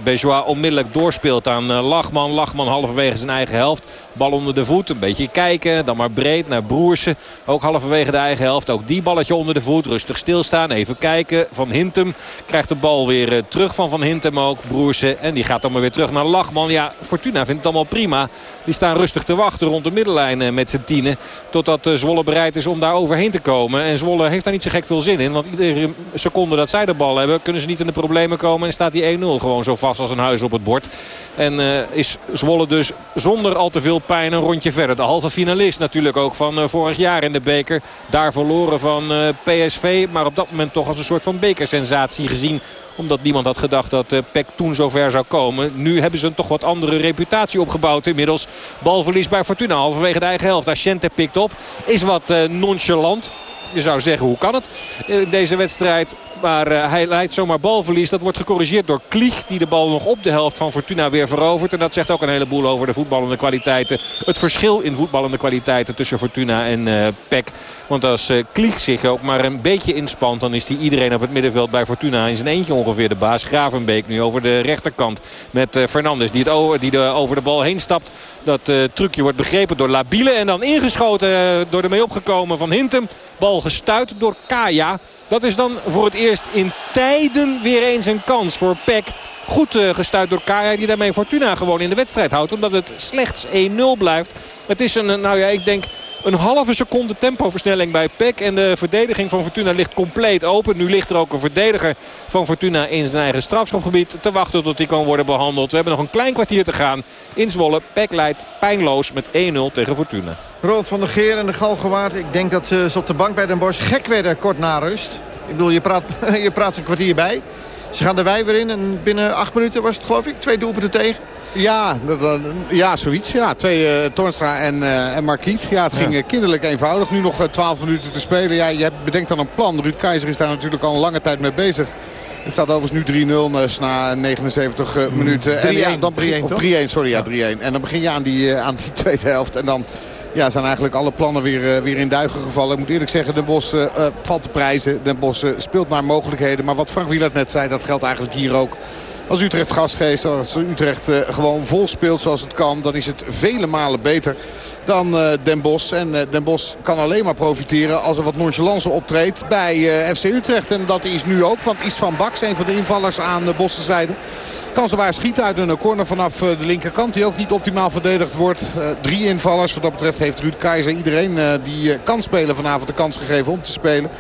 Bejois onmiddellijk doorspeelt aan Lachman. Lachman halverwege zijn eigen helft. Bal onder de voet. Een beetje kijken. Dan maar breed naar Broersen. Ook halverwege de eigen helft. Ook die balletje onder de voet. Rustig stilstaan. Even kijken. Van Hintem krijgt de bal weer terug van Van Hintem ook. Broersen. En die gaat dan maar weer terug naar Lachman. Ja, Fortuna vindt het allemaal prima. Die staan rustig te wachten rond de middellijn met z'n tienen. Totdat Zwolle bereid is om daar overheen te komen. En Zwolle heeft daar niet zo gek veel zin in. Want iedere seconde dat zij de bal hebben... kunnen ze niet in de problemen komen. En staat die 1-0 gewoon zo vast als een huis op het bord. En uh, is Zwolle dus zonder al te veel pijn een rondje verder. De halve finalist natuurlijk ook van uh, vorig jaar in de beker. Daar verloren van PSV. Maar op dat moment toch als een soort van bekersensatie gezien omdat niemand had gedacht dat uh, PEC toen zover zou komen. Nu hebben ze een toch wat andere reputatie opgebouwd. Inmiddels balverlies bij Fortuna. Halverwege de eigen helft. Asciente pikt op. Is wat uh, nonchalant. Je zou zeggen, hoe kan het in deze wedstrijd? Maar uh, hij leidt zomaar balverlies. Dat wordt gecorrigeerd door Klieg. Die de bal nog op de helft van Fortuna weer verovert. En dat zegt ook een heleboel over de voetballende kwaliteiten. Het verschil in voetballende kwaliteiten tussen Fortuna en uh, Peck. Want als uh, Klieg zich ook maar een beetje inspant. Dan is hij iedereen op het middenveld bij Fortuna in zijn eentje ongeveer de baas. Gravenbeek nu over de rechterkant. Met Fernandes die, het over, die de, over de bal heen stapt. Dat trucje wordt begrepen door Labiele. En dan ingeschoten door de mee opgekomen van Hintem. Bal gestuit door Kaya. Dat is dan voor het eerst in tijden weer eens een kans voor Peck. Goed uh, gestuurd door Kaya die daarmee Fortuna gewoon in de wedstrijd houdt. Omdat het slechts 1-0 blijft. Het is een, nou ja, ik denk een halve seconde tempoversnelling bij Peck. En de verdediging van Fortuna ligt compleet open. Nu ligt er ook een verdediger van Fortuna in zijn eigen strafschopgebied. Te wachten tot hij kan worden behandeld. We hebben nog een klein kwartier te gaan in Zwolle. Peck leidt pijnloos met 1-0 tegen Fortuna. Roland van der Geer en de Galgenwaard. Ik denk dat ze op de bank bij Den Bosch gek werden kort na rust. Ik bedoel, je praat, je praat een kwartier bij. Ze gaan de wij weer in en binnen acht minuten was het geloof ik. Twee doelpunten tegen. Ja, ja, zoiets. Ja, twee uh, Toornstra en, uh, en Marquiet. Ja, het ging ja. kinderlijk eenvoudig. Nu nog twaalf minuten te spelen. Ja, je bedenkt dan een plan. Ruud Keizer is daar natuurlijk al een lange tijd mee bezig. Het staat overigens nu 3-0 na 79 uh, minuten. 3-1, en ja, dan begin, of 3-1, sorry, ja, 3-1. En dan begin je aan die, aan die tweede helft. En dan ja, zijn eigenlijk alle plannen weer, uh, weer in duigen gevallen. Ik moet eerlijk zeggen, Den Bos uh, valt te prijzen. Den Bos speelt naar mogelijkheden. Maar wat Frank Wielert net zei, dat geldt eigenlijk hier ook. Als Utrecht gastgeest, als Utrecht gewoon vol speelt zoals het kan... dan is het vele malen beter dan uh, Den Bosch. En uh, Den Bosch kan alleen maar profiteren als er wat nonchalance optreedt bij FC Utrecht. En dat is nu ook, want Istvan Baks, een van de invallers aan de Bosse zijde... kan zowaar schieten uit een corner vanaf de linkerkant... die ook niet optimaal verdedigd wordt. drie invallers, wat dat betreft heeft Ruud Keizer iedereen die kan spelen vanavond de kans gegeven om te spelen.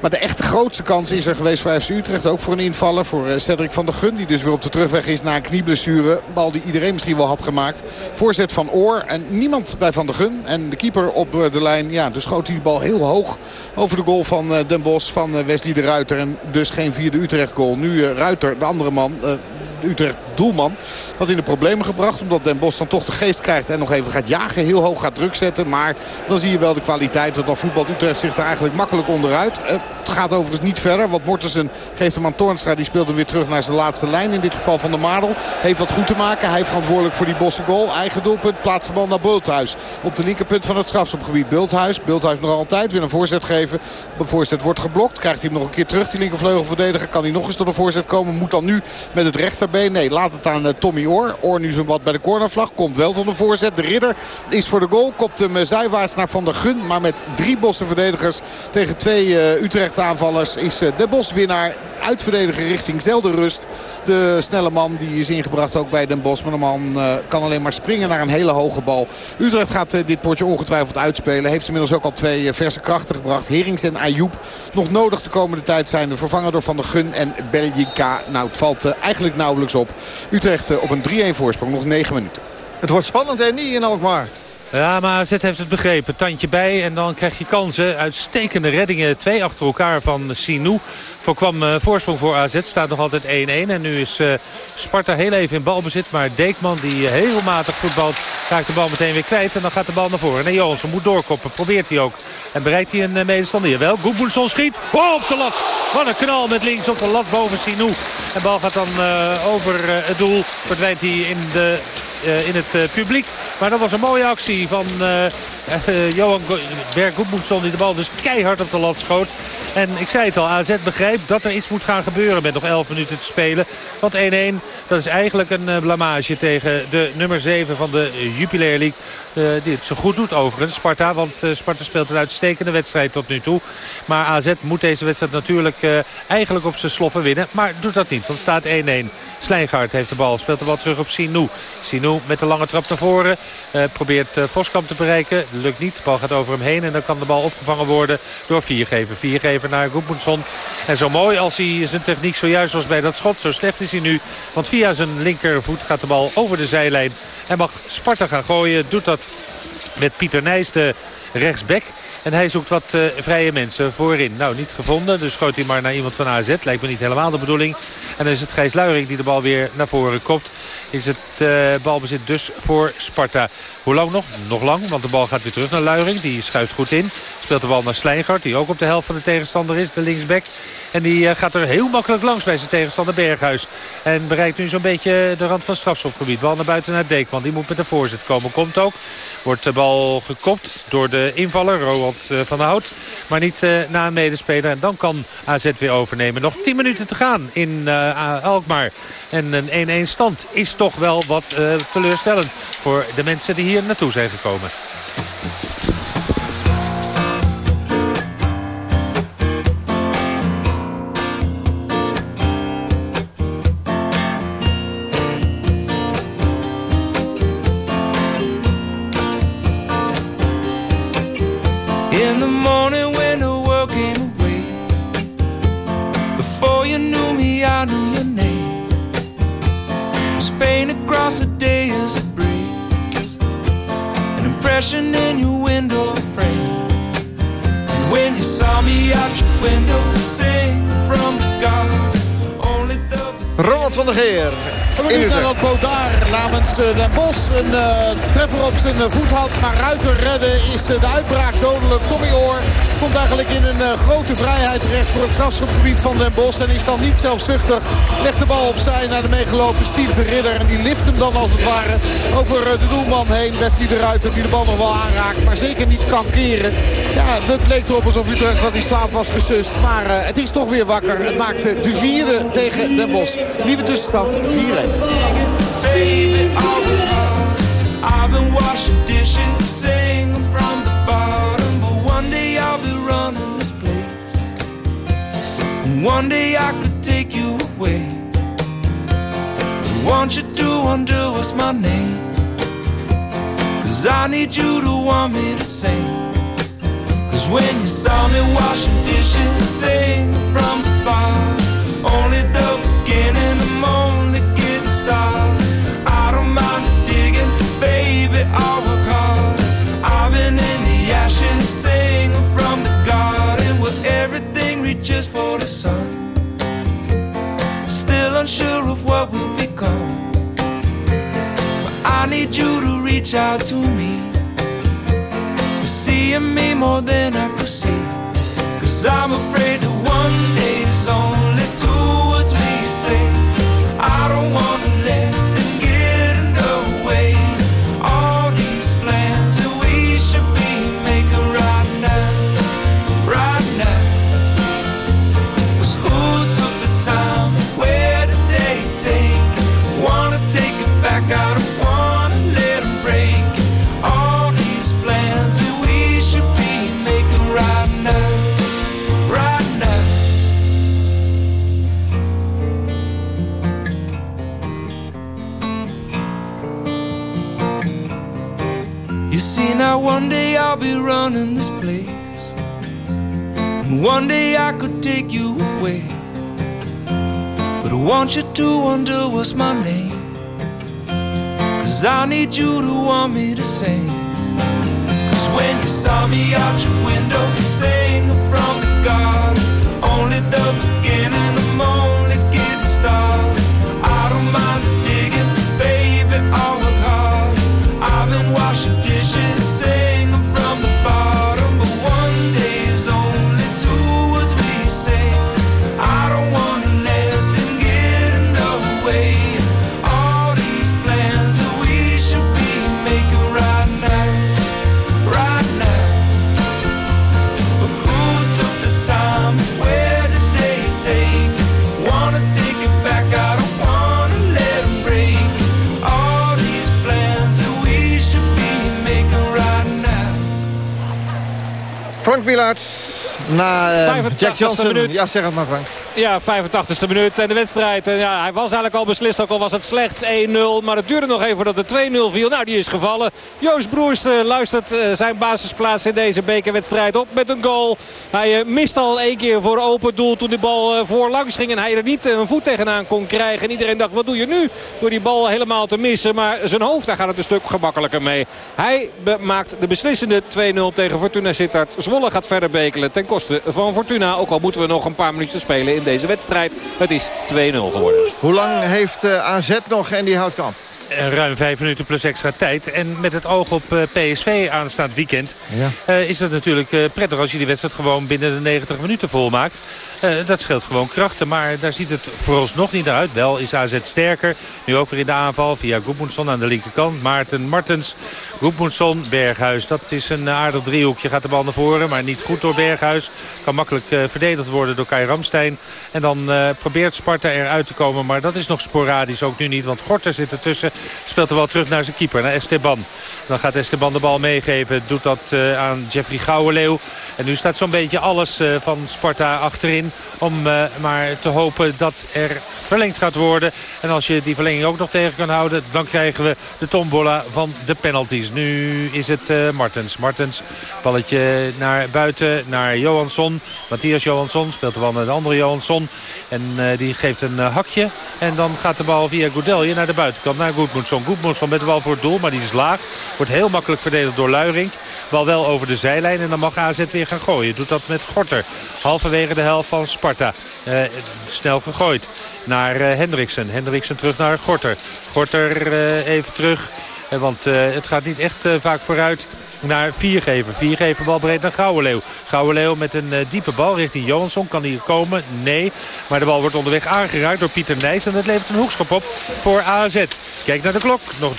Maar de echte grootste kans is er geweest voor FC Utrecht. Ook voor een invaller, voor Cedric van der Gun... die dus weer op de terugweg is na een knieblessure. Bal die iedereen misschien wel had gemaakt. Voorzet van Oor en niemand bij Van En de keeper op de lijn. Ja, dus schoot de bal heel hoog over de goal van Den Bos van Wesley de Ruiter. En dus geen vierde Utrecht goal. Nu Ruiter, de andere man, Utrecht doelman. Dat in de problemen gebracht. Omdat Den Bos dan toch de geest krijgt en nog even gaat jagen. Heel hoog gaat druk zetten. Maar dan zie je wel de kwaliteit. Want dan voetbalt Utrecht zich er eigenlijk makkelijk onderuit. Het gaat overigens niet verder. Want Mortensen geeft hem aan Toornstra. Die speelde weer terug naar zijn laatste lijn. In dit geval van de Madel. Heeft wat goed te maken. Hij verantwoordelijk voor die Bosse goal. Eigen doelpunt. Plaatst de bal naar Bulthuis. Op de linkerpunt van het strafschopgebied. Bulthuis. Bulthuis nog altijd. Wil een voorzet geven. De voorzet wordt geblokt. Krijgt hij hem nog een keer terug. Die linkervleugelverdediger. Kan hij nog eens tot een voorzet komen. Moet dan nu met het rechterbeen. Nee, laat gaat het aan Tommy Oor. Oor nu zo'n wat bij de cornervlag. Komt wel tot een voorzet. De ridder is voor de goal. Kopt hem zijwaarts naar Van der Gun. Maar met drie Bosse verdedigers tegen twee Utrecht aanvallers is de Bos winnaar. Uitverdediger richting Zelderust. De snelle man die is ingebracht ook bij Den Bos. Maar de man kan alleen maar springen naar een hele hoge bal. Utrecht gaat dit potje ongetwijfeld uitspelen. Heeft inmiddels ook al twee verse krachten gebracht. Herings en Ayoub nog nodig de komende tijd zijn. De vervangen door Van der Gun en Belgica. Nou, het valt eigenlijk nauwelijks op. Utrecht op een 3-1 voorsprong. Nog 9 minuten. Het wordt spannend en niet in Alkmaar. Ja, maar AZ heeft het begrepen. Tandje bij en dan krijg je kansen. Uitstekende reddingen. Twee achter elkaar van Sinou. Voorkwam uh, voorsprong voor AZ. Staat nog altijd 1-1. En nu is uh, Sparta heel even in balbezit. Maar Deekman die heel matig voetbalt raakt de bal meteen weer kwijt. En dan gaat de bal naar voren. En Johansson moet doorkoppen. Probeert hij ook. En bereikt hij een medestander hier wel. Goedmoensson schiet. Oh, op de lat. Wat een knal met links op de lat boven Sinou. En bal gaat dan over het doel. Verdwijnt hij in de in het publiek. Maar dat was een mooie actie van uh, Johan Berg die de bal dus keihard op de lat schoot. En ik zei het al, AZ begrijpt dat er iets moet gaan gebeuren met nog 11 minuten te spelen. Want 1-1, dat is eigenlijk een uh, blamage tegen de nummer 7 van de Jupiler League. Uh, die het zo goed doet overigens, Sparta. Want Sparta speelt een uitstekende wedstrijd tot nu toe. Maar AZ moet deze wedstrijd natuurlijk eigenlijk op zijn sloffen winnen. Maar doet dat niet, want staat 1-1. Slijngaard heeft de bal, speelt de bal terug op Sinou. Sinou met de lange trap naar voren. probeert Voskamp te bereiken lukt niet. De bal gaat over hem heen en dan kan de bal opgevangen worden door Viergever. Viergever naar Goedmundsson. En zo mooi als hij zijn techniek zojuist was bij dat schot. Zo slecht is hij nu. Want via zijn linkervoet gaat de bal over de zijlijn. En mag Sparta gaan gooien. Doet dat met Pieter Nijs, de rechtsback. En hij zoekt wat uh, vrije mensen voorin. Nou, niet gevonden. Dus schoot hij maar naar iemand van AZ. Lijkt me niet helemaal de bedoeling. En dan is het Gijs die de bal weer naar voren kopt. Is het uh, balbezit dus voor Sparta. Hoe lang nog? Nog lang, want de bal gaat weer terug naar Luiring. Die schuift goed in. Speelt de bal naar Slijngard, die ook op de helft van de tegenstander is, de linksback. En die eh, gaat er heel makkelijk langs bij zijn tegenstander Berghuis. En bereikt nu zo'n beetje de rand van het strafschopgebied. Bal naar buiten naar Deekman. Die moet met de voorzet komen. Komt ook. Wordt de bal gekopt door de invaller Roland eh, van der Hout. Maar niet uh, na een medespeler. En dan kan AZ weer overnemen. Nog 10 minuten te gaan in Alkmaar. En een 1-1 stand is toch wel wat teleurstellend voor de mensen die hier naartoe zijn gekomen. Impression in your window frame And when you saw me out your window Sing from the garden Only the Ronald van der Geer. Minuut nadat Bodaar namens eh, Den Bos een uh, treffer op zijn eh, voet had. Maar Ruiter redden is de uitbraak dodelijk. Tommy Oor komt eigenlijk in een grote vrijheid terecht voor het strafschopgebied van Den Bos. En is dan niet zelfzuchtig. Legt de bal opzij naar de meegelopen Steve de Ridder. En die lift hem dan als het ware over de doelman heen. Wesley de Ruiter die de bal nog wel aanraakt. Maar zeker niet kan keren. Ja, het leek erop alsof Utrecht van die slaap was gesust. Maar het is toch weer wakker. Het maakt de vierde tegen Den Bos. Nieuwe tussenstand 4-1. Baby, I've been washing dishes, one day I could take you away. Want you to undo what's my name? Cause I need you to want me to sing. Cause when you saw me washing dishes, sing from the bottom. Only the beginning, I'm only getting started. I don't mind digging, baby, I'll work hard. I've been in the ashes, singing from the garden where everything reaches for the sun. Still unsure of what will become. But I need you to reach out to me. You're seeing me more than I could see. Cause I'm afraid that one day is only what's my name. Cause I need you to want me to sing. Cause when you saw me out your window, you sang from the garden. Only the beginning, I'm only getting started. Frank Wielaert na eh, 85e Jack Johnson. Ja, zeg het maar Frank. Ja, 85e minuut. En de wedstrijd, en ja, hij was eigenlijk al beslist. Ook al was het slechts 1-0. Maar het duurde nog even voordat de 2-0 viel. Nou, die is gevallen. Joost Broers eh, luistert eh, zijn basisplaats in deze bekerwedstrijd op met een goal. Hij eh, mist al één keer voor open doel toen die bal voorlangs ging. En hij er niet een voet tegenaan kon krijgen. En iedereen dacht, wat doe je nu? Door die bal helemaal te missen. Maar zijn hoofd, daar gaat het een stuk gemakkelijker mee. Hij maakt de beslissende 2-0 tegen Fortuna Sittard. Zwolle gaat verder bekelen ten koste van Fortuna. Ook al moeten we nog een paar minuten spelen in deze wedstrijd. Het is 2-0 geworden. Hoe lang heeft eh, AZ nog en die houdt kamp? Eh, Ruim vijf minuten plus extra tijd. En met het oog op eh, PSV aanstaand weekend... Ja. eh, is het natuurlijk prettig als je die wedstrijd gewoon binnen de 90 minuten volmaakt. Dat scheelt gewoon krachten, maar daar ziet het vooralsnog niet naar uit. Wel is AZ sterker. Nu ook weer in de aanval via Goedmundsson aan de linkerkant. Maarten Martens, Goedmundsson, Berghuis. Dat is een aardig driehoekje. Gaat de bal naar voren, maar niet goed door Berghuis. Kan makkelijk verdedigd worden door Kai Ramstein. En dan probeert Sparta eruit te komen, maar dat is nog sporadisch. Ook nu niet, want Gorter zit ertussen. Speelt de bal terug naar zijn keeper, naar Esteban. Dan gaat Esteban de bal meegeven. Doet dat eh, aan Jeffrey Gouwenleeuw. En nu staat zo'n beetje alles eh, van Sparta achterin. Om eh, maar te hopen dat er verlengd gaat worden. En als je die verlenging ook nog tegen kan houden... dan krijgen we de tombola van de penalties. Nu is het Martens. Martens, balletje naar buiten, naar Johansson. Matthias Johansson speelt de bal naar de andere Johansson. En die geeft een hakje. En dan gaat de bal via Goudelje naar de buitenkant, naar Goedmundsson. Goedmundsson met de bal voor het doel, maar die is laag. Wordt heel makkelijk verdedigd door Luiring. Bal wel over de zijlijn en dan mag AZ weer gaan gooien. Doet dat met Gorter. Halverwege de helft van Sparta. Eh, snel gegooid naar eh, Hendriksen. Hendriksen terug naar Gorter. Gorter eh, even terug. Eh, want het gaat niet echt vaak vooruit naar Viergever. Viergever bal breed naar Gouwenleeuw. Gouwenleeuw met een eh, diepe bal richting Johansson. Kan hij komen? Nee. Maar de bal wordt onderweg aangeraakt door Pieter Nijs. En dat levert een hoekschop op voor AZ. Kijk naar de klok. Nog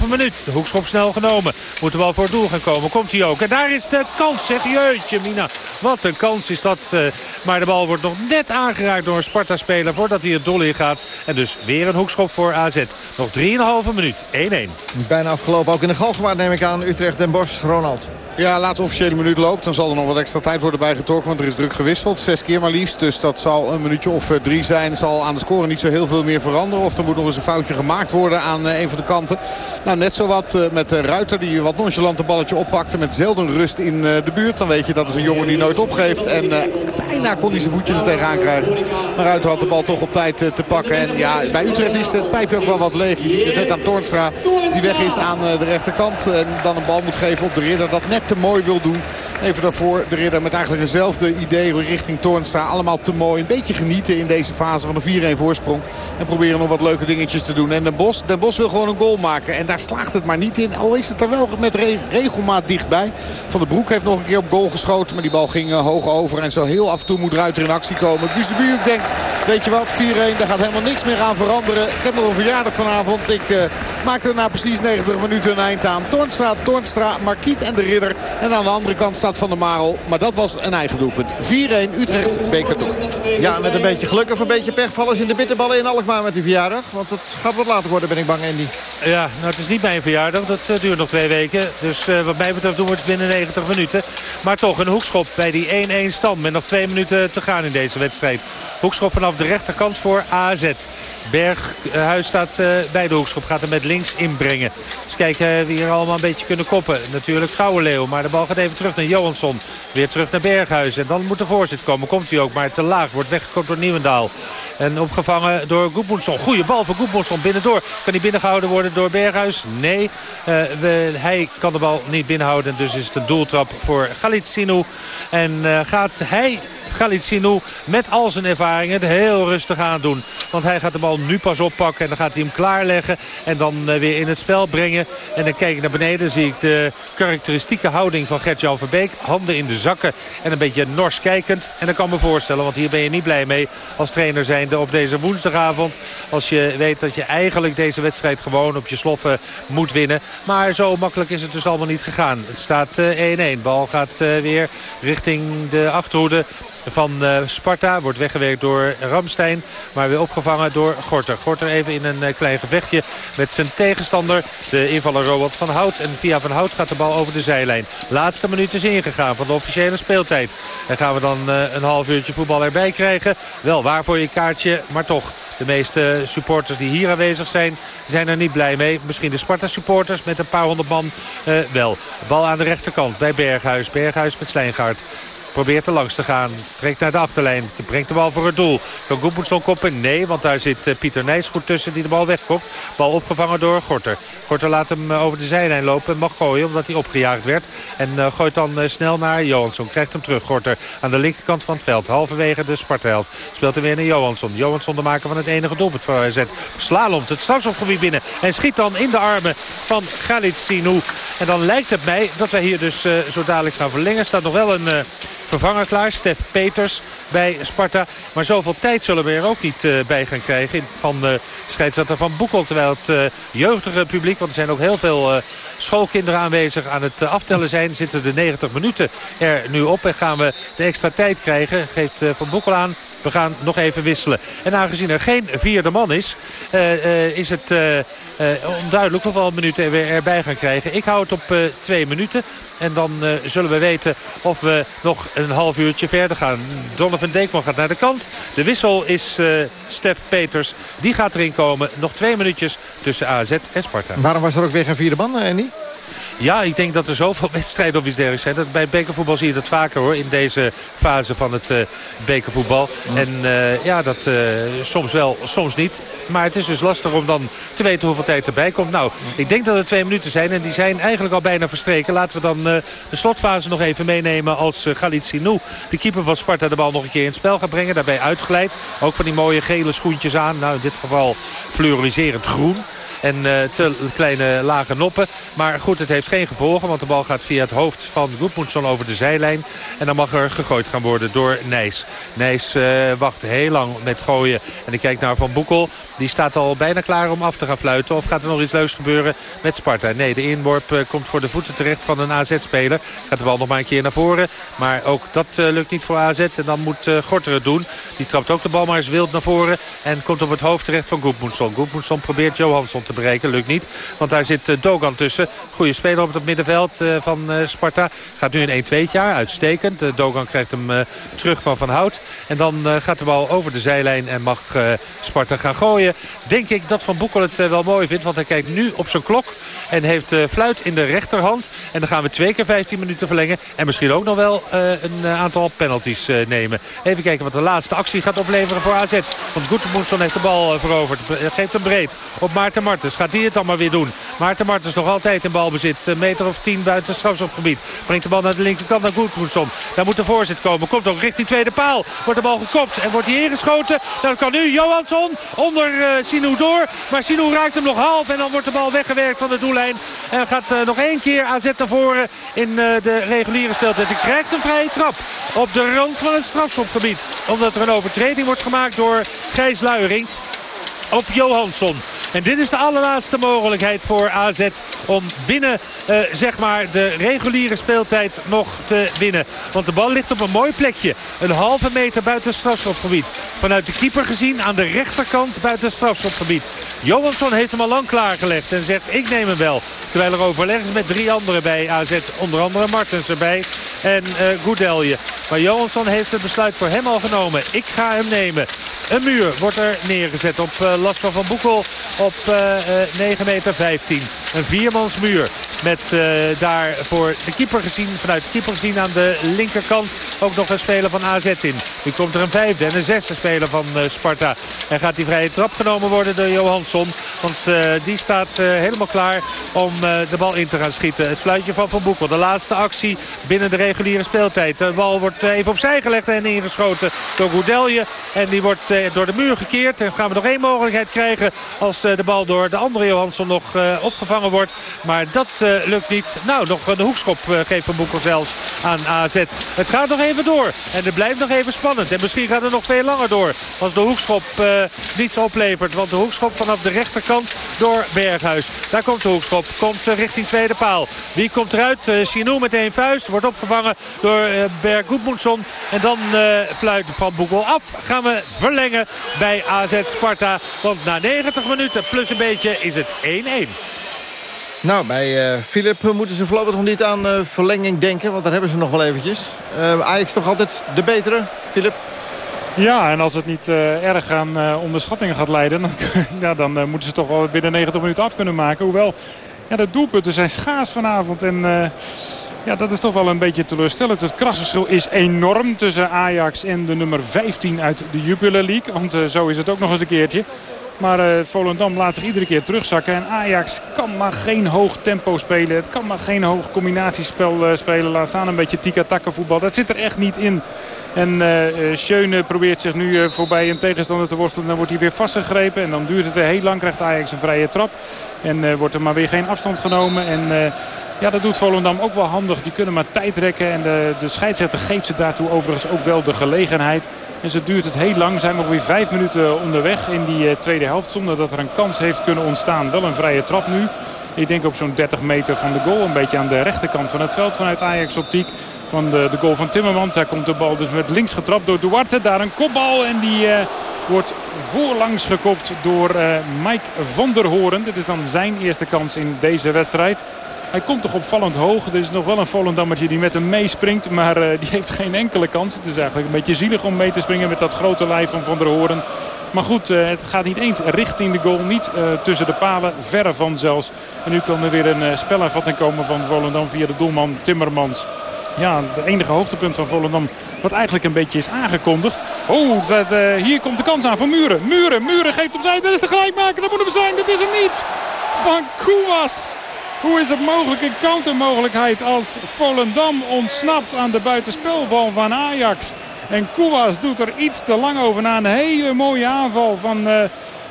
3,5 minuut. De hoekschop snel genomen. Moet de bal voor het doel gaan komen. Komt hij ook. En daar is de kans. Zeg jeutje Mina. Wat een kans is dat. eh, maar de bal wordt nog net aangeraakt door een Sparta-speler voordat hij het doel in gaat. En dus weer een hoekschop voor AZ. Nog 3,5 minuut. 1-1. Bijna afgelopen. Ook in de Galgenwaard neem ik aan. Utrecht Den Bosch. Ronald. Ja, laatste officiële minuut loopt. Dan zal er nog wat extra tijd worden bijgetrokken. Want er is druk gewisseld. Zes keer maar liefst. Dus dat zal een minuutje of eh, drie zijn. Zal aan de score niet zo heel veel meer veranderen. Of er moet nog eens een foutje gemaakt worden aan eh, een van de kanten. Nou, net zo wat eh, met Ruiter. Die wat nonchalant een balletje oppakte. Met zelden rust in de buurt. Dan weet je dat is een jongen die nooit opgeeft. En bijna kon hij zijn voetje er tegenaan krijgen. Maar Ruiter had de bal toch op tijd te pakken. En ja, bij Utrecht is het pijpje ook wel wat leeg. Je ziet het net aan Toornstra. Die weg is aan de rechterkant. En dan een bal moet geven op de ridder. Dat net te mooi wil doen. Even daarvoor de ridder met eigenlijk eenzelfde idee richting Toornstra. Allemaal te mooi. Een beetje genieten in deze fase van de 4-1 voorsprong. En proberen nog wat leuke dingetjes te doen. En Den Bos, Den Bos wil gewoon een goal maken. En daar slaagt het maar niet in. Al is het er wel met re- regelmaat dichtbij. Van de Broek heeft nog een keer op goal geschoten. Maar die bal ging eh, hoog over. En zo heel af en toe moet Ruiter in actie komen. Buurk denkt, weet je wat, 4-1. Daar gaat helemaal niks meer aan veranderen. Ik heb nog een verjaardag vanavond. Ik eh, maak er na precies 90 minuten een eind aan. Toornstra, Toornstra, Markiet en de ridder. En aan de andere kant staat Van der Marel. Maar dat was een eigen doelpunt. 4-1 Utrecht, beker. Ja, met een beetje geluk of een beetje pech vallen ze in de bitterballen in Alkmaar met die verjaardag. Want het gaat wat later worden, ben ik bang, Andy. Ja, nou het is niet mijn verjaardag. Dat uh, duurt nog twee weken. Dus uh, wat mij betreft doen we het binnen 90 minuten. Maar toch een hoekschop bij die 1-1 stand. Met nog twee minuten te gaan in deze wedstrijd. Hoekschop vanaf de rechterkant voor AZ. Berghuis staat uh, bij de hoekschop. Gaat hem met links inbrengen. Dus kijken wie er allemaal een beetje kunnen koppen. Natuurlijk Leeuw. Maar de bal gaat even terug naar Johansson. Weer terug naar Berghuis. En dan moet de voorzit komen. Komt hij ook. Maar te laag. Wordt weggekomen door Nieuwendaal. En opgevangen door Goedmoedson. Goede bal voor Goedmoedson binnendoor. Kan hij binnengehouden worden door Berghuis? Nee. We, hij kan de bal niet binnenhouden. Dus is het een doeltrap voor Galitsinu. En uh, gaat hij Galicinou met al zijn ervaringen het heel rustig aan doen. Want hij gaat de bal nu pas oppakken en dan gaat hij hem klaarleggen. En dan uh, weer in het spel brengen. En dan kijk ik naar beneden zie ik de karakteristieke houding van Gert-Jan Verbeek. Handen in de zakken en een beetje nors kijkend. En dan kan me voorstellen, want hier ben je niet blij mee als trainer zijnde op deze woensdagavond. Als je weet dat je eigenlijk deze wedstrijd gewoon op je sloffen moet winnen. Maar zo makkelijk is het dus allemaal niet gegaan. Het staat 1-1. Uh, bal gaat uh, weer richting de achterhoede van uh, Sparta. Wordt weggewerkt door Ramstein. Maar weer opgevangen door Gorter. Gorter even in een uh, klein gevechtje met zijn tegenstander. De invaller Robert van Hout. En via Van Hout gaat de bal over de zijlijn. Laatste minuut is ingegaan van de officiële speeltijd. En gaan we dan uh, een half uurtje voetbal erbij krijgen. Wel waar voor je kaartje, maar toch. De meeste supporters die hier aanwezig zijn, zijn er niet blij mee. Misschien de Sparta-supporters met een paar honderd man wel. Bal aan de rechterkant bij Berghuis. Berghuis met Slijngaard. Probeert er langs te gaan. Trekt naar de achterlijn. Brengt de bal voor het doel. Kan Goedmoedson koppen? Nee, want daar zit uh, Pieter Nijs goed tussen die de bal wegkopt. Bal opgevangen door Gorter. Gorter laat hem uh, over de zijlijn lopen en mag gooien omdat hij opgejaagd werd. En uh, gooit dan snel naar Johansson. Krijgt hem terug. Gorter aan de linkerkant van het veld. Halverwege de Spartaheld. Speelt hem weer naar Johansson. Johansson de maker van het enige doelpunt voor AZ. Slalomt het strafschopgebied binnen. En schiet dan in de armen van Galit Sinou. En dan lijkt het mij dat wij hier dus zo dadelijk gaan verlengen. Staat nog wel een vervanger klaar. Stef Peters bij Sparta. Maar zoveel tijd zullen we er ook niet uh, bij gaan krijgen van uh, scheidsrechter Van Boekel. Terwijl het uh, jeugdige publiek, want er zijn ook heel veel schoolkinderen aanwezig aan het aftellen zijn. Zitten de 90 minuten er nu op en gaan we de extra tijd krijgen. Geeft Van Boekel aan. We gaan nog even wisselen. En aangezien er geen vierde man is, is het onduidelijk hoeveel minuten we erbij gaan krijgen. Ik hou het op twee minuten. En dan uh, zullen we weten of we nog een half uurtje verder gaan. Donovan Deekman gaat naar de kant. De wissel is uh, Stef Peters. Die gaat erin komen. Nog twee minuutjes tussen AZ en Sparta. Waarom was er ook weer geen vierde man, Andy? Ja, ik denk dat er zoveel wedstrijden of iets dergelijks zijn. Dat bij bekervoetbal zie je dat vaker hoor. In deze fase van het uh, bekervoetbal. En uh, ja, dat uh, soms wel, soms niet. Maar het is dus lastig om dan te weten hoeveel tijd erbij komt. Nou, ik denk dat er twee minuten zijn. En die zijn eigenlijk al bijna verstreken. Laten we dan de slotfase nog even meenemen als uh, Galit Sinou. De keeper van Sparta de bal nog een keer in het spel gaat brengen. Daarbij uitgeleid. Ook van die mooie gele schoentjes aan. Nou, in dit geval fluoriserend groen. En uh, te kleine lage noppen. Maar goed, het heeft geen gevolgen. Want de bal gaat via het hoofd van Goedmoedson over de zijlijn. En dan mag er gegooid gaan worden door Nijs. Nijs uh, wacht heel lang met gooien. En ik kijk naar Van Boekel. Die staat al bijna klaar om af te gaan fluiten. Of gaat er nog iets leuks gebeuren met Sparta? Nee, de inworp uh, komt voor de voeten terecht van een AZ-speler. Gaat de bal nog maar een keer naar voren. Maar ook dat lukt niet voor AZ. En dan moet Gorter het doen. Die trapt ook de bal maar eens wild naar voren. En komt op het hoofd terecht van Goedmoedson. Goedmoedson probeert Johansson te bereiken. Lukt niet. Want daar zit Dogan tussen. Goede speler op het middenveld van Sparta. Gaat nu een 1-2 jaar. Uitstekend. Dogan krijgt hem terug van Van Hout. En dan gaat de bal over de zijlijn. En mag Sparta gaan gooien denk ik dat Van Boekel het wel mooi vindt. Want hij kijkt nu op zijn klok en heeft fluit in de rechterhand. En dan gaan we twee keer 15 minuten verlengen. En misschien ook nog wel een aantal penalties nemen. Even kijken wat de laatste actie gaat opleveren voor AZ. Want Goedemundson heeft de bal veroverd. Geeft hem breed op Maarten Martens. Gaat hij het dan maar weer doen. Maarten Martens nog altijd in balbezit. Een meter of 10 buiten strafschopgebied. Brengt de bal naar de linkerkant naar Goedemundson. Daar moet de voorzet komen. Komt ook richting tweede paal. Wordt de bal gekopt en wordt hij ingeschoten. Dan kan nu Johansson onder uh, Sinou door. Maar Sinou raakt hem nog half. En dan wordt de bal weggewerkt van de doellijn. En gaat uh, nog één keer AZ naar voren in uh, de reguliere speeltijd. Hij krijgt een vrije trap op de rand van het strafschopgebied. Omdat er een overtreding wordt gemaakt door Gijs op Johansson. En dit is de allerlaatste mogelijkheid voor AZ om binnen uh, zeg maar de reguliere speeltijd nog te winnen. Want de bal ligt op een mooi plekje. Een halve meter buiten het strafschopgebied. Vanuit de keeper gezien aan de rechterkant buiten het strafschopgebied. Johansson heeft hem al lang klaargelegd en zegt ik neem hem wel. Terwijl er overleg is met drie anderen bij AZ. Onder andere Martens erbij en uh, Goudelje. Maar Johansson heeft het besluit voor hem al genomen. Ik ga hem nemen. Een muur wordt er neergezet op uh, last van Van Boekel op uh, 9 meter 15. Een viermansmuur met daar voor de keeper gezien, vanuit de keeper gezien aan de linkerkant ook nog een speler van AZ in. Nu komt er een vijfde en een zesde speler van Sparta. En gaat die vrije trap genomen worden door Johansson. Want die staat helemaal klaar om de bal in te gaan schieten. Het fluitje van Van Boekel. De laatste actie binnen de reguliere speeltijd. De bal wordt even opzij gelegd en ingeschoten door Goudelje. En die wordt door de muur gekeerd. En gaan we nog één krijgen als de bal door de andere Johansson nog opgevangen wordt. Maar dat lukt niet. Nou, nog een hoekschop geeft Van Boekel zelfs aan AZ. Het gaat nog even door. En het blijft nog even spannend. En misschien gaat het nog veel langer door. Als de hoekschop niets oplevert. Want de hoekschop vanaf de rechterkant door Berghuis. Daar komt de hoekschop. Komt richting tweede paal. Wie komt eruit? Sinou met één vuist. Wordt opgevangen door Berg Goedmundsson. En dan fluit Van Boekel af. Gaan we verlengen bij AZ Sparta. Want na 90 minuten plus een beetje is het 1-1. Nou, bij Philip moeten ze voorlopig nog niet aan uh, verlenging denken. Want daar hebben ze nog wel eventjes. Uh, Ajax toch altijd de betere, Philip? Ja, en als het niet uh, erg aan onderschattingen gaat leiden... dan, ja, dan moeten ze toch wel binnen 90 minuten af kunnen maken. Hoewel, ja, de doelpunten zijn schaars vanavond. En ja, dat is toch wel een beetje teleurstellend. Het krasverschil is enorm tussen Ajax en de nummer 15 uit de Jupiler League. Want zo is het ook nog eens een keertje. Maar uh, Volendam laat zich iedere keer terugzakken. En Ajax kan maar geen hoog tempo spelen. Het kan maar geen hoog combinatiespel uh, spelen. Laat staan een beetje tika-taka voetbal. Dat zit er echt niet in. En uh, Schöne probeert zich nu voorbij een tegenstander te worstelen. Dan wordt hij weer vastgegrepen. En dan duurt het heel lang. Krijgt Ajax een vrije trap. En wordt er maar weer geen afstand genomen. En... Ja, dat doet Volendam ook wel handig. Die kunnen maar tijd rekken. En de, de scheidsrechter geeft ze daartoe overigens ook wel de gelegenheid. En zo duurt het heel lang. Zijn we weer vijf minuten onderweg in die tweede helft. Zonder dat er een kans heeft kunnen ontstaan. Wel een vrije trap nu. Ik denk op zo'n 30 meter van de goal. Een beetje aan de rechterkant van het veld vanuit Ajax optiek. Van de, de goal van Timmermans. Daar komt de bal dus met links getrapt door Duarte. Daar een kopbal en die... Uh, wordt voorlangs gekopt door uh, Mike van der Hoorn. Dit is dan zijn eerste kans in deze wedstrijd. Hij komt toch opvallend hoog. Er is nog wel een Volendammertje die met hem meespringt. Maar uh, die heeft geen enkele kans. Het is eigenlijk een beetje zielig om mee te springen met dat grote lijf van Van der Hoorn. Maar goed, het gaat niet eens richting de goal. Niet tussen de palen. Verre van zelfs. En nu kan er weer een spelervatting komen van Volendam via de doelman Timmermans. Ja, het enige hoogtepunt van Volendam wat eigenlijk een beetje is aangekondigd. Oh, dat, hier komt de kans aan voor Muren. Muren, Muren geeft opzij. Dat is de gelijkmaker. Dat moet hem zijn. Dat is hem niet. Van Kouwas. Hoe is het mogelijk een countermogelijkheid als Volendam ontsnapt aan de buitenspelval van Ajax. En Kouwas doet er iets te lang over na een hele mooie aanval van, uh,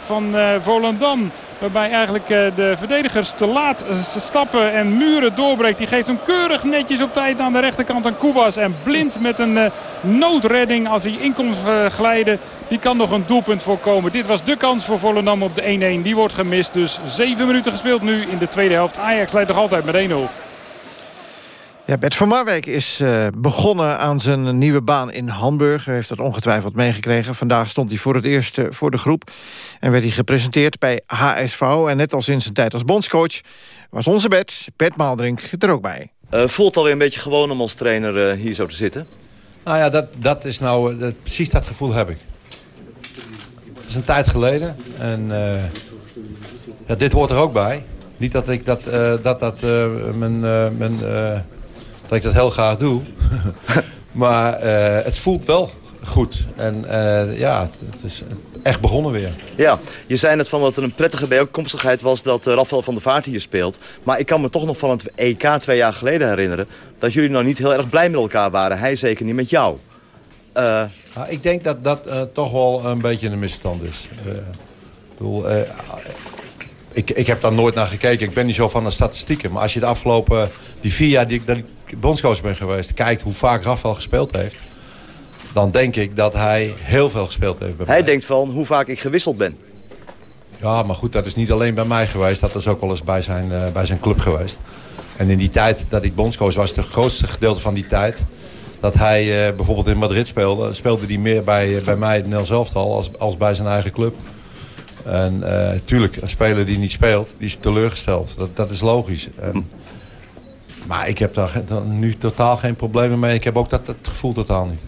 van uh, Volendam. Waarbij eigenlijk uh, de verdedigers te laat stappen en muren doorbreekt. Die geeft hem keurig netjes op tijd aan de rechterkant aan Kouwas. En blind met een uh, noodredding als hij in komt uh, glijden. Die kan nog een doelpunt voorkomen. Dit was de kans voor Volendam op de 1-1. Die wordt gemist. Dus zeven minuten gespeeld nu in de tweede helft. Ajax leidt nog altijd met 1-0. Ja, Bert van Marwijk is uh, begonnen aan zijn nieuwe baan in Hamburg. Hij heeft dat ongetwijfeld meegekregen. Vandaag stond hij voor het eerst uh, voor de groep. En werd hij gepresenteerd bij HSV. En net als in zijn tijd als bondscoach... was onze Bert, Bert Maaldrink, er ook bij. Uh, voelt alweer een beetje gewoon om als trainer hier zo te zitten? Nou ja, dat, dat is nou... Dat, precies dat gevoel heb ik. Dat is een tijd geleden. En ja, dit hoort er ook bij. Niet dat ik dat, dat, dat mijn... mijn dat ik dat heel graag doe. maar uh, het voelt wel goed. En uh, ja, het is echt begonnen weer. Ja, je zei net van dat er een prettige bijeenkomstigheid was dat uh, Rafael van der Vaart hier speelt. Maar ik kan me toch nog van het EK twee jaar geleden herinneren... dat jullie nou niet heel erg blij met elkaar waren. Hij zeker niet met jou. Uh, nou, ik denk dat dat toch wel een beetje een misstand is. ik bedoel, ik, ik heb daar nooit naar gekeken. Ik ben niet zo van de statistieken. Maar als je de afgelopen die vier jaar die ik bondscoach ben geweest... kijkt hoe vaak Rafael gespeeld heeft... dan denk ik dat hij heel veel gespeeld heeft bij Hij denkt van hoe vaak ik gewisseld ben. Ja, maar goed, dat is niet alleen bij mij geweest. Dat is ook wel eens bij zijn, uh, bij zijn club geweest. En in die tijd dat ik bondscoach was, het grootste gedeelte van die tijd... dat hij uh, bijvoorbeeld in Madrid speelde... speelde hij meer bij, uh, bij mij in Nel Zelftal als, als bij zijn eigen club. En tuurlijk, een speler die niet speelt, die is teleurgesteld. Dat, dat is logisch. En, maar ik heb daar nu totaal geen problemen mee. Ik heb ook dat, dat gevoel totaal niet.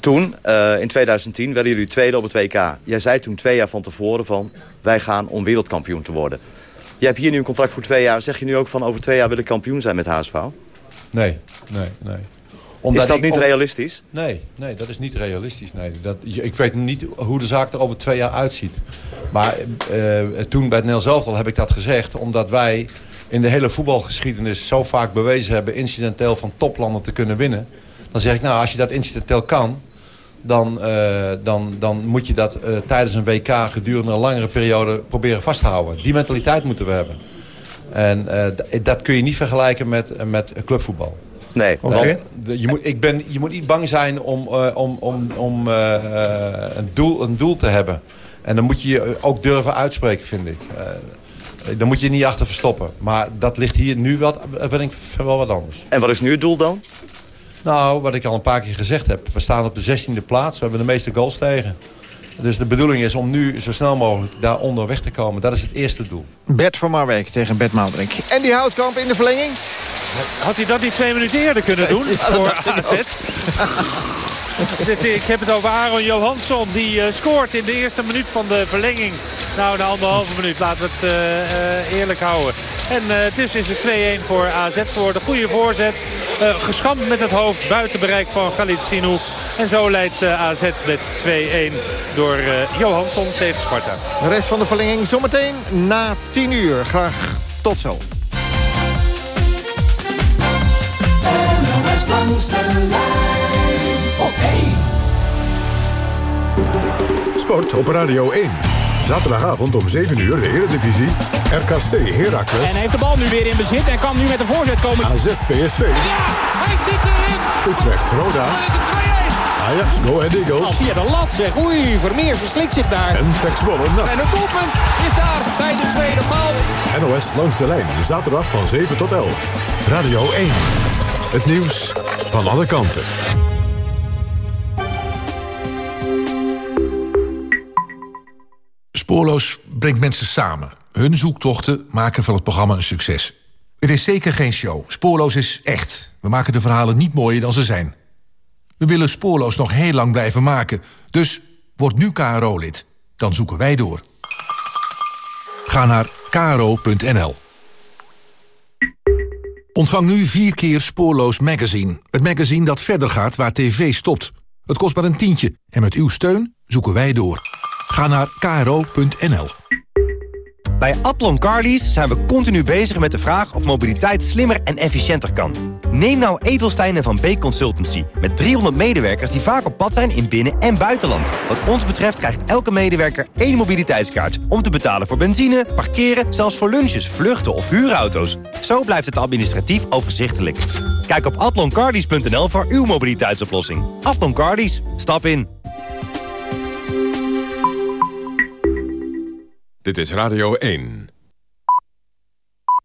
Toen, uh, in 2010, werden jullie tweede op het WK. Jij zei toen twee jaar van tevoren van... wij gaan om wereldkampioen te worden. Je hebt hier nu een contract voor twee jaar. Zeg je nu ook van over twee jaar wil ik kampioen zijn met HSV? Nee, nee, nee. Omdat is dat ik, niet realistisch? Nee, nee, dat is niet realistisch. Nee. Dat, ik weet niet hoe de zaak er over twee jaar uitziet. Maar uh, toen bij het Nel zelf al heb ik dat gezegd. Omdat wij in de hele voetbalgeschiedenis zo vaak bewezen hebben... incidenteel van toplanden te kunnen winnen. Dan zeg ik, nou, als je dat incidenteel kan... dan, uh, dan, dan moet je dat uh, tijdens een WK gedurende een langere periode proberen vasthouden. Die mentaliteit moeten we hebben. En uh, dat kun je niet vergelijken met, met clubvoetbal. Nee. Okay. je, moet, ik ben, je moet niet bang zijn om, om, om, om een, doel, een doel te hebben. En dan moet je je ook durven uitspreken, vind ik. Dan moet je niet achter verstoppen. Maar dat ligt hier nu wel, ben ik wel wat anders. En wat is nu het doel dan? Nou, wat ik al een paar keer gezegd heb. We staan op de 16e plaats. We hebben de meeste goals tegen. Dus de bedoeling is om nu zo snel mogelijk daaronder weg te komen. Dat is het eerste doel. Bert van Marwijk tegen Bert Maalderink. En die houtkamp in de verlenging? Had hij dat niet twee minuten eerder kunnen doen ja, voor AZ? Ik heb het over Aaron Johansson. Die uh, scoort in de eerste minuut van de verlenging. Nou, de anderhalve minuut. Laten we het uh, uh, eerlijk houden. En dus is het 2-1 voor AZ geworden. Goede voorzet. geschampt met het hoofd buiten bereik van Galit Sinou. En zo leidt AZ met 2-1 door Johansson tegen Sparta. De rest van de verlenging zometeen na 10 uur. Graag tot zo. langs de lijn op 1. Sport op Radio 1. Zaterdagavond om 7 uur de Eredivisie. RKC Heracles. En heeft de bal nu weer in bezit en kan nu met een voorzet komen. AZ PSV. Ja, hij zit erin. Utrecht Roda. Dan is het 2-1. Ajax Go Ahead Eagles. Al via de lat zeg. Oei, Vermeer verslikt zich daar. En Pek Zwolle. En het doelpunt is daar bij de tweede paal. NOS langs de lijn. Zaterdag van 7 tot 11. Radio 1. Het nieuws van alle kanten. Spoorloos brengt mensen samen. Hun zoektochten maken van het programma een succes. Het is zeker geen show. Spoorloos is echt. We maken de verhalen niet mooier dan ze zijn. We willen Spoorloos nog heel lang blijven maken. Dus word nu KRO-lid. Dan zoeken wij door. Ga naar kro.nl. Ontvang nu vier keer Spoorloos Magazine. Het magazine dat verder gaat waar tv stopt. Het kost maar een tientje en met uw steun zoeken wij door. Ga naar kro.nl. Bij Atlon Carlies zijn we continu bezig met de vraag of mobiliteit slimmer en efficiënter kan. Neem nou Edelstein en Van Beek Consultancy. Met 300 medewerkers die vaak op pad zijn in binnen- en buitenland. Wat ons betreft krijgt elke medewerker één mobiliteitskaart. Om te betalen voor benzine, parkeren, zelfs voor lunches, vluchten of huurauto's. Zo blijft het administratief overzichtelijk. Kijk op atloncardies.nl voor uw mobiliteitsoplossing. Atlon Cardies. Stap in. Dit is Radio 1.